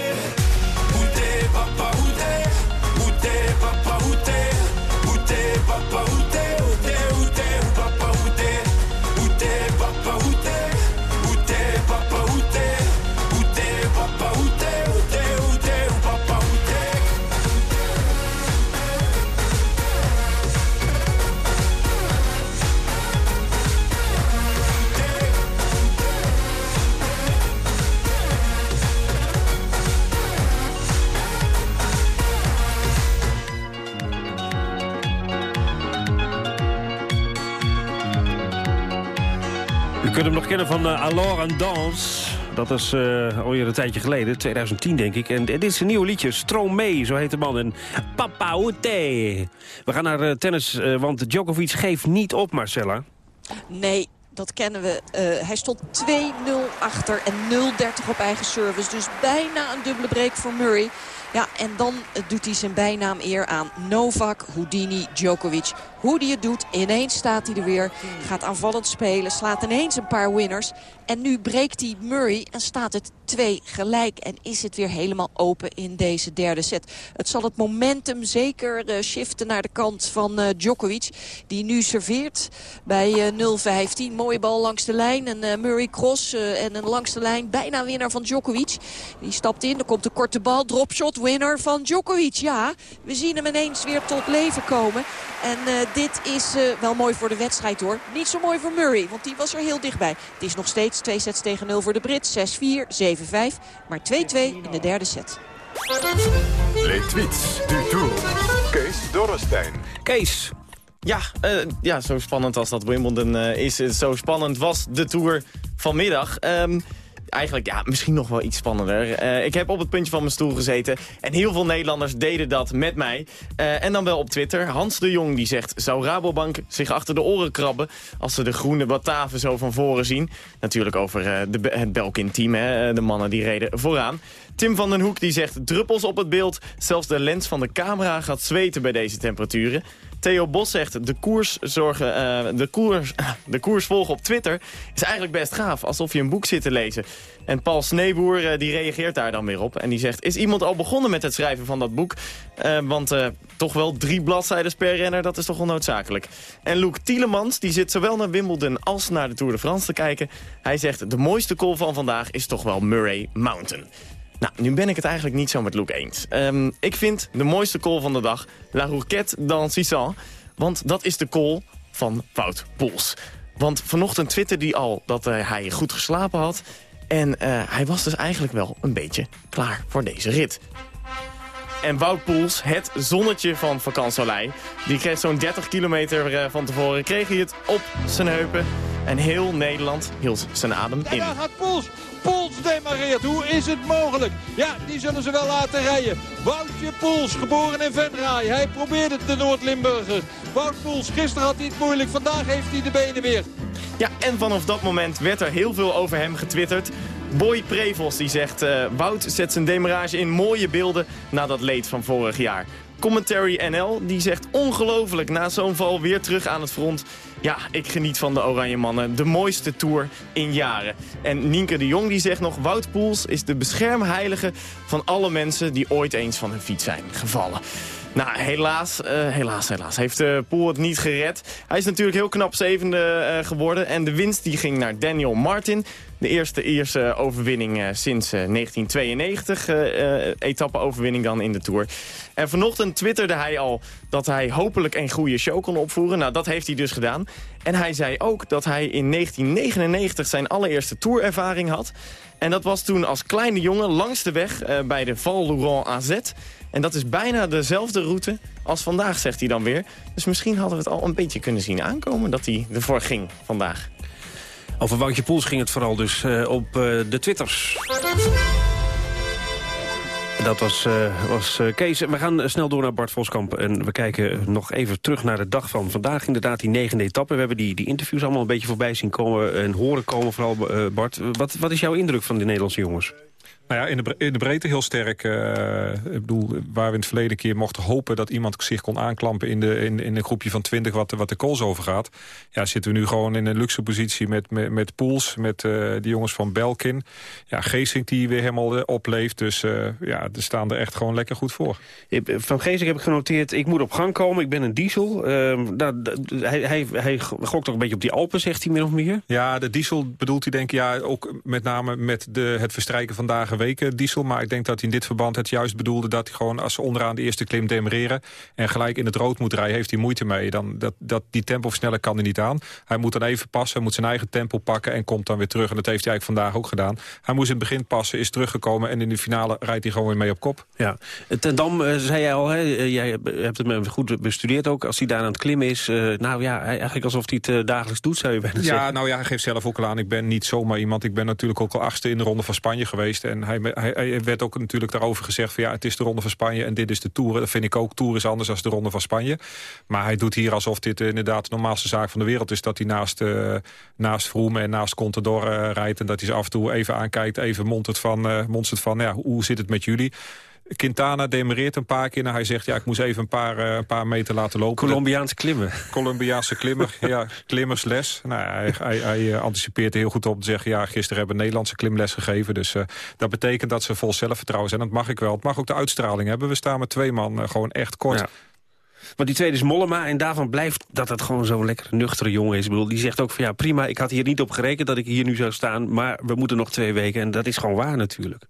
pas kunt hem nog kennen van uh, en Dans. Dat is uh, alweer een tijdje geleden, 2010 denk ik. En dit is een nieuw liedje, Stroom mee, zo heet de man. En Papa. We gaan naar uh, tennis, uh, want Djokovic geeft niet op, Marcella. Nee, dat kennen we. Hij stond 2-0 achter en 0-30 op eigen service. Dus bijna een dubbele break voor Murray. Ja, en dan doet hij zijn bijnaam eer aan. Novak Houdini Djokovic. Hoe hij het doet, ineens staat hij er weer. Gaat aanvallend spelen, slaat ineens een paar winners. En nu breekt hij Murray en staat het twee gelijk. En is het weer helemaal open in deze derde set. Het zal het momentum zeker uh, shiften naar de kant van uh, Djokovic. Die nu serveert bij uh, 0-15. Mooie bal langs de lijn. En Murray cross en een langs de lijn. Bijna winnaar van Djokovic. Die stapt in, er komt een korte bal. Dropshot, winner van Djokovic. Ja, we zien hem ineens weer tot leven komen. En uh, dit is uh, wel mooi voor de wedstrijd hoor. Niet zo mooi voor Murray, want die was er heel dichtbij. Het is nog steeds 2 sets tegen 0 voor de Brit. 6-4, 7-5, maar 2-2 in de derde set. Les tweets du tour. Kees Dorrestein. Kees, ja, uh, ja, zo spannend als dat Wimbledon is. Zo spannend was de Tour vanmiddag. Um, eigenlijk ja, misschien nog wel iets spannender. Uh, ik heb op het puntje van mijn stoel gezeten. En heel veel Nederlanders deden dat met mij. Uh, en dan wel op Twitter. Hans de Jong die zegt... zou Rabobank zich achter de oren krabben... als ze de groene Bataven zo van voren zien? Natuurlijk over uh, de, het Belkin-team. De mannen die reden vooraan. Tim van den Hoek die zegt... druppels op het beeld. Zelfs de lens van de camera gaat zweten bij deze temperaturen. Theo Bos zegt, de koers, zorgen, uh, de, koers, de volgen op Twitter is eigenlijk best gaaf. Alsof je een boek zit te lezen. En Paul Sneeboer uh, die reageert daar dan weer op. En die zegt, is iemand al begonnen met het schrijven van dat boek? Uh, want toch wel drie bladzijden per renner, dat is toch onnoodzakelijk. En Luc Tielemans, die zit zowel naar Wimbledon als naar de Tour de France te kijken. Hij zegt, de mooiste call van vandaag is toch wel Murray Mountain. Nou, nu ben ik het eigenlijk niet zo met Luc eens. Um, ik vind de mooiste call van de dag La Rouquette dans Sissan. Want dat is de call van Wout Poels. Want vanochtend twitterde hij al dat uh, hij goed geslapen had. En uh, hij was dus eigenlijk wel een beetje klaar voor deze rit. En Wout Poels, het zonnetje van Vakansolei... die kreeg zo'n 30 kilometer uh, van tevoren, kreeg hij het op zijn heupen. En heel Nederland hield zijn adem in. En daar gaat Poels. Poels demareert. Hoe is het mogelijk? Ja, die zullen ze wel laten rijden. Woutje Poels, geboren in Venray. Hij probeert het, de Noord-Limburger. Wout Poels, gisteren had hij het moeilijk, vandaag heeft hij de benen weer. Ja, en vanaf dat moment werd er heel veel over hem getwitterd. Boy Prevos die zegt, eh, Wout zet zijn demarage in mooie beelden na dat leed van vorig jaar. Commentary NL die zegt ongelooflijk na zo'n val weer terug aan het front. Ja, ik geniet van de Oranje Mannen. De mooiste tour in jaren. En Nienke de Jong die zegt nog... Wout Poels is de beschermheilige van alle mensen... die ooit eens van hun fiets zijn gevallen. Nou, helaas, eh, helaas, helaas heeft uh, Poel het niet gered. Hij is natuurlijk heel knap zevende eh, geworden. En de winst die ging naar Daniel Martin. De eerste Ierse overwinning sinds 1992. Etappe-overwinning dan in de Tour. En vanochtend twitterde hij al dat hij hopelijk een goede show kon opvoeren. Nou, dat heeft hij dus gedaan. En hij zei ook dat hij in 1999 zijn allereerste tourervaring had. En dat was toen als kleine jongen langs de weg bij de Val Laurent AZ... En dat is bijna dezelfde route als vandaag, zegt hij dan weer. Dus misschien hadden we het al een beetje kunnen zien aankomen dat hij ervoor ging vandaag. Over Woutje Poels ging het vooral dus uh, op uh, de Twitters. Dat was, uh, was Kees. We gaan snel door naar Bart Voskamp. En we kijken nog even terug naar de dag van vandaag. Inderdaad, die negende etappe. We hebben die, die interviews allemaal een beetje voorbij zien komen. En horen komen vooral, Bart. Wat, wat is jouw indruk van de Nederlandse jongens? Nou ja, in de, in de breedte heel sterk. Uh, ik bedoel, waar we in het verleden keer mochten hopen... dat iemand zich kon aanklampen in, de, in, in een groepje van 20 wat, wat de kools overgaat. Ja, zitten we nu gewoon in een luxe positie met, met, met Poels, met uh, de jongens van Belkin. Ja, Geesink die weer helemaal uh, opleeft. Dus ja, er staan er echt gewoon lekker goed voor. Van Geesink heb ik genoteerd, ik moet op gang komen. Ik ben een diesel. Ehm, dat, hij, hij, hij gokt toch een beetje op die Alpen, zegt hij min of meer? Ja, de diesel bedoelt hij denk ik ja, ook met name met de, het verstrijken van weken diesel. Maar ik denk dat hij in dit verband het juist bedoelde... dat hij gewoon als ze onderaan de eerste klim demereren... en gelijk in het rood moet rijden, heeft hij moeite mee. Dan, dat, dat, die tempo versnellen kan hij niet aan. Hij moet dan even passen, hij moet zijn eigen tempo pakken... en komt dan weer terug. En dat heeft hij eigenlijk vandaag ook gedaan. Hij moest in het begin passen, is teruggekomen... en in de finale rijdt hij gewoon weer mee op kop. Ja. Ten Dam uh, zei jij al, hè, jij hebt het goed bestudeerd ook... als hij daar aan het klimmen is. Uh, nou ja, eigenlijk alsof hij het uh, dagelijks doet, zou je bijna ja, zeggen. Ja, nou ja, hij geeft zelf ook al aan. Ik ben niet zomaar iemand. Ik ben natuurlijk ook al achtste in de ronde van Spanje geweest. En hij, hij, werd ook natuurlijk daarover gezegd... van ja, het is de Ronde van Spanje en dit is de Tour. Dat vind ik ook. Tour is anders dan de Ronde van Spanje. Maar hij doet hier alsof dit inderdaad de normaalste zaak van de wereld is... dat hij naast, uh, naast Vroom en naast Contador uh, rijdt... en dat hij ze af en toe even aankijkt, even monstert van, uh, monstert van ja, hoe zit het met jullie... Quintana demereert een paar keer en hij zegt... ja, ik moest even een paar, uh, een paar meter laten lopen. Colombiaanse klimmer. Colombiaanse klimmer, ja, klimmersles. Nou, hij, hij, hij anticipeert er heel goed op te zeggen... ja, gisteren hebben Nederlandse klimles gegeven. Dus uh, dat betekent dat ze vol zelfvertrouwen zijn. Dat mag ik wel. Het mag ook de uitstraling hebben. We staan met twee man uh, gewoon echt kort. Ja. Want die tweede is Mollema en daarvan blijft dat het gewoon zo'n lekkere nuchtere jongen is. Ik bedoel, die zegt ook van ja prima, ik had hier niet op gerekend dat ik hier nu zou staan. Maar we moeten nog twee weken en dat is gewoon waar natuurlijk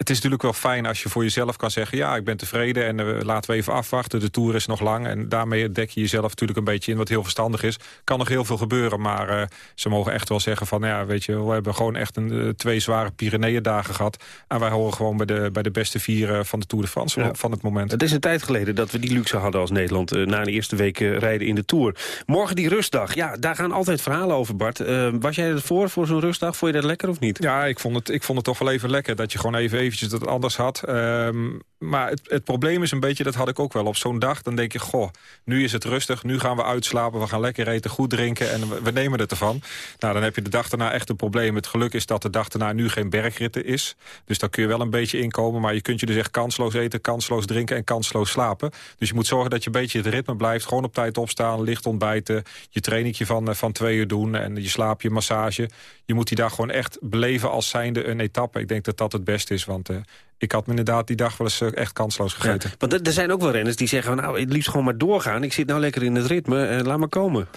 het is natuurlijk wel fijn als je voor jezelf kan zeggen... ja, ik ben tevreden en uh, laten we even afwachten. De Tour is nog lang en daarmee dek je jezelf natuurlijk een beetje in... wat heel verstandig is. Kan nog heel veel gebeuren, maar uh, ze mogen echt wel zeggen van... ja, weet je, we hebben gewoon echt een, uh, twee zware Pyreneeën-dagen gehad. En wij horen gewoon bij de, bij de beste vier van de Tour de France ja. van het moment. Het is een tijd geleden dat we die luxe hadden als Nederland... na de eerste week rijden in de Tour. Morgen die rustdag, ja, daar gaan altijd verhalen over, Bart. was jij ervoor, voor zo'n rustdag? Vond je dat lekker of niet? Ja, ik vond, het, ik vond het toch wel even lekker dat je gewoon even eventjes dat anders had. Um, maar het, het, probleem is een beetje, dat had ik ook wel op zo'n dag. Dan denk je, goh, nu is het rustig, nu gaan we uitslapen... we gaan lekker eten, goed drinken en we, nemen het ervan. Nou, dan heb je de dag daarna echt een probleem. Het geluk is dat de dag daarna nu geen bergritten is. Dus daar kun je wel een beetje inkomen. Maar je kunt je dus echt kansloos eten, kansloos drinken en kansloos slapen. Dus je moet zorgen dat je een beetje het ritme blijft. Gewoon op tijd opstaan, licht ontbijten. Je trainingje van, van twee uur doen en je slaap, je massage. Je moet die dag gewoon echt beleven als zijnde een etappe. Ik denk dat dat het beste is, want... Uh, ik had me inderdaad die dag wel eens uh, echt kansloos gegeten. Ja, want er zijn ook wel renners die zeggen... nou, het liefst gewoon maar doorgaan. Ik zit nou lekker in het ritme, uh, laat maar komen.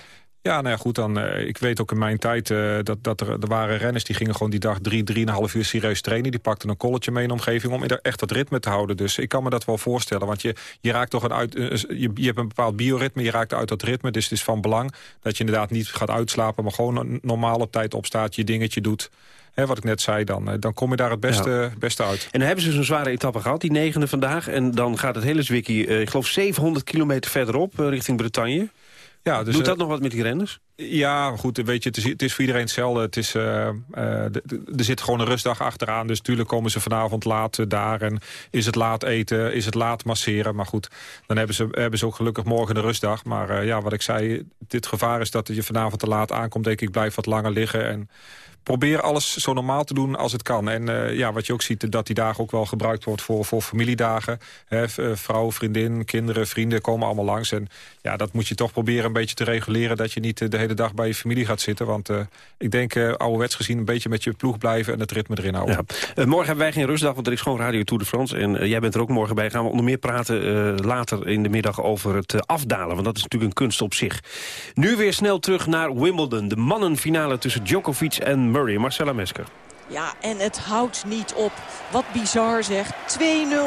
Ja, nou ja, goed, dan, uh, ik weet ook in mijn tijd uh, dat, dat er, er waren renners... die gingen gewoon die dag drie, drieënhalf uur serieus trainen. Die pakten een kolletje mee in de omgeving om echt dat ritme te houden. Dus ik kan me dat wel voorstellen, want je, je raakt toch een uit... Uh, je, je hebt een bepaald bioritme, je raakt uit dat ritme. Dus het is van belang dat je inderdaad niet gaat uitslapen... maar gewoon normaal op tijd opstaat, je dingetje doet... He, wat ik net zei, dan, dan kom je daar het beste, ja. beste uit. En dan hebben ze zo'n zware etappe gehad, die negende vandaag. En dan gaat het hele zwikkie, uh, ik geloof 700 kilometer verderop, uh, richting Bretagne. Ja, dus, Doet dat uh, nog wat met die renners? Ja, goed, weet je, het is, het is voor iedereen hetzelfde. Het is, uh, er zit gewoon een rustdag achteraan. Dus natuurlijk komen ze vanavond laat daar. En is het laat eten, is het laat masseren. Maar goed, dan hebben ze, hebben ze ook gelukkig morgen de rustdag. Maar ja, wat ik zei, dit gevaar is dat je vanavond te laat aankomt. Denk ik, blijf wat langer liggen en probeer alles zo normaal te doen als het kan. En uh, ja, wat je ook ziet, dat die dagen ook wel gebruikt wordt voor, voor familiedagen. Hè, vrouw, vriendin, kinderen, vrienden komen allemaal langs. En ja, dat moet je toch proberen een beetje te reguleren... dat je niet de hele dag bij je familie gaat zitten. Want ik denk, uh, ouderwets gezien, een beetje met je ploeg blijven... en het ritme erin houden. Ja. morgen hebben wij geen rustdag, want er is gewoon Radio Tour de France. En jij bent er ook morgen bij. Gaan we onder meer praten later in de middag over het afdalen. Want dat is natuurlijk een kunst op zich. Nu weer snel terug naar Wimbledon. De mannenfinale tussen Djokovic en Murray. Marcella Mesker. Ja, en het houdt niet op. Wat bizar zeg. 2-0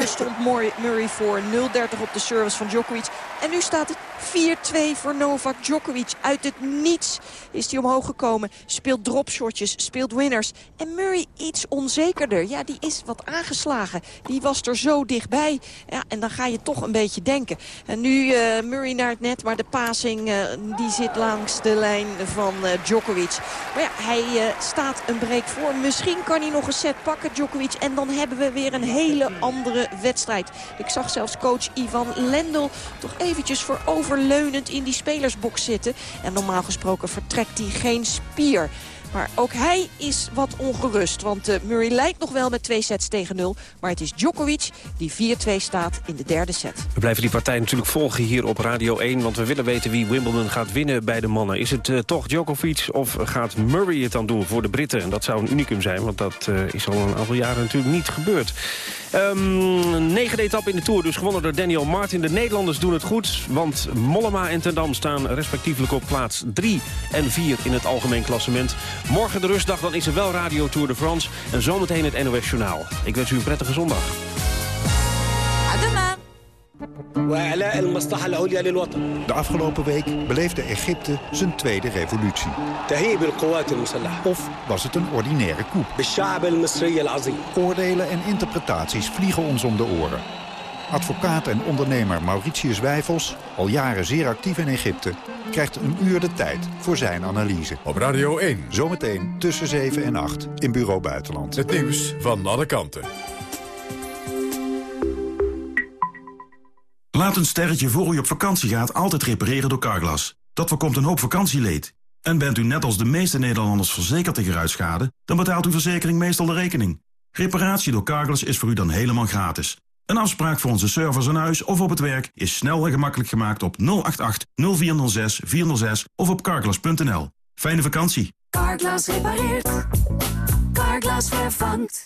stond Murray voor. 0-30 op de service van Djokovic. En nu staat het 4-2 voor Novak Djokovic. Uit het niets is hij omhoog gekomen. Speelt dropshotjes, speelt winners. En Murray iets onzekerder. Ja, die is wat aangeslagen. Die was er zo dichtbij. Ja, en dan ga je toch een beetje denken. En nu uh, Murray naar het net, maar de passing uh, die zit langs de lijn van uh, Djokovic. Maar ja, hij staat een break voor. Misschien kan hij nog een set pakken, Djokovic. En dan hebben we weer een hele andere wedstrijd. Ik zag zelfs coach Ivan Lendl toch eventjes voor overleunend in die spelersbox zitten. En normaal gesproken vertrekt hij geen spier. Maar ook hij is wat ongerust. Want uh, Murray leidt nog wel met twee sets tegen nul. Maar het is Djokovic die 4-2 staat in de derde set. We blijven die partij natuurlijk volgen hier op Radio 1. Want we willen weten wie Wimbledon gaat winnen bij de mannen. Is het uh, toch Djokovic of gaat Murray het dan doen voor de Britten? En dat zou een unicum zijn, want dat uh, is al een aantal jaren natuurlijk niet gebeurd. Um, negende etappe in de Tour, dus gewonnen door Daniel Martin. De Nederlanders doen het goed, want Mollema en Ten staan respectievelijk op plaats 3 en 4 in het algemeen klassement. Morgen de rustdag, dan is er wel Radio Tour de France. En zometeen het NOS Journaal. Ik wens u een prettige zondag. De afgelopen week beleefde Egypte zijn tweede revolutie. Of was het een ordinaire coup? Oordelen en interpretaties vliegen ons om de oren. Advocaat en ondernemer Mauritius Wijfels, al jaren zeer actief in Egypte... krijgt een uur de tijd voor zijn analyse. Op Radio 1. Zometeen tussen 7 en 8 in Bureau Buitenland. Het nieuws van alle kanten. Laat een sterretje voor u op vakantie gaat altijd repareren door Carglass. Dat voorkomt een hoop vakantieleed. En bent u net als de meeste Nederlanders verzekerd tegen ruitschade... dan betaalt uw verzekering meestal de rekening. Reparatie door Carglass is voor u dan helemaal gratis. Een afspraak voor onze service aan huis of op het werk is snel en gemakkelijk gemaakt op 088 0406 406 of op carglass.nl. Fijne vakantie. Carglass repareert. Carglass vervangt.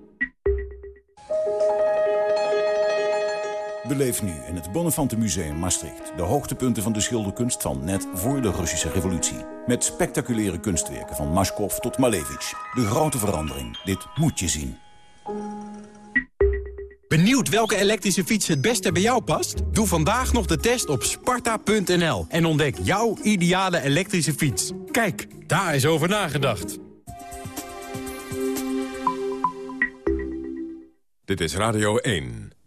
Beleef nu in het Bonnefante Museum Maastricht... de hoogtepunten van de schilderkunst van net voor de Russische revolutie. Met spectaculaire kunstwerken van Mashkov tot Malevich. De grote verandering. Dit moet je zien. Benieuwd welke elektrische fiets het beste bij jou past? Doe vandaag nog de test op sparta.nl en ontdek jouw ideale elektrische fiets. Kijk, daar is over nagedacht. Dit is Radio 1.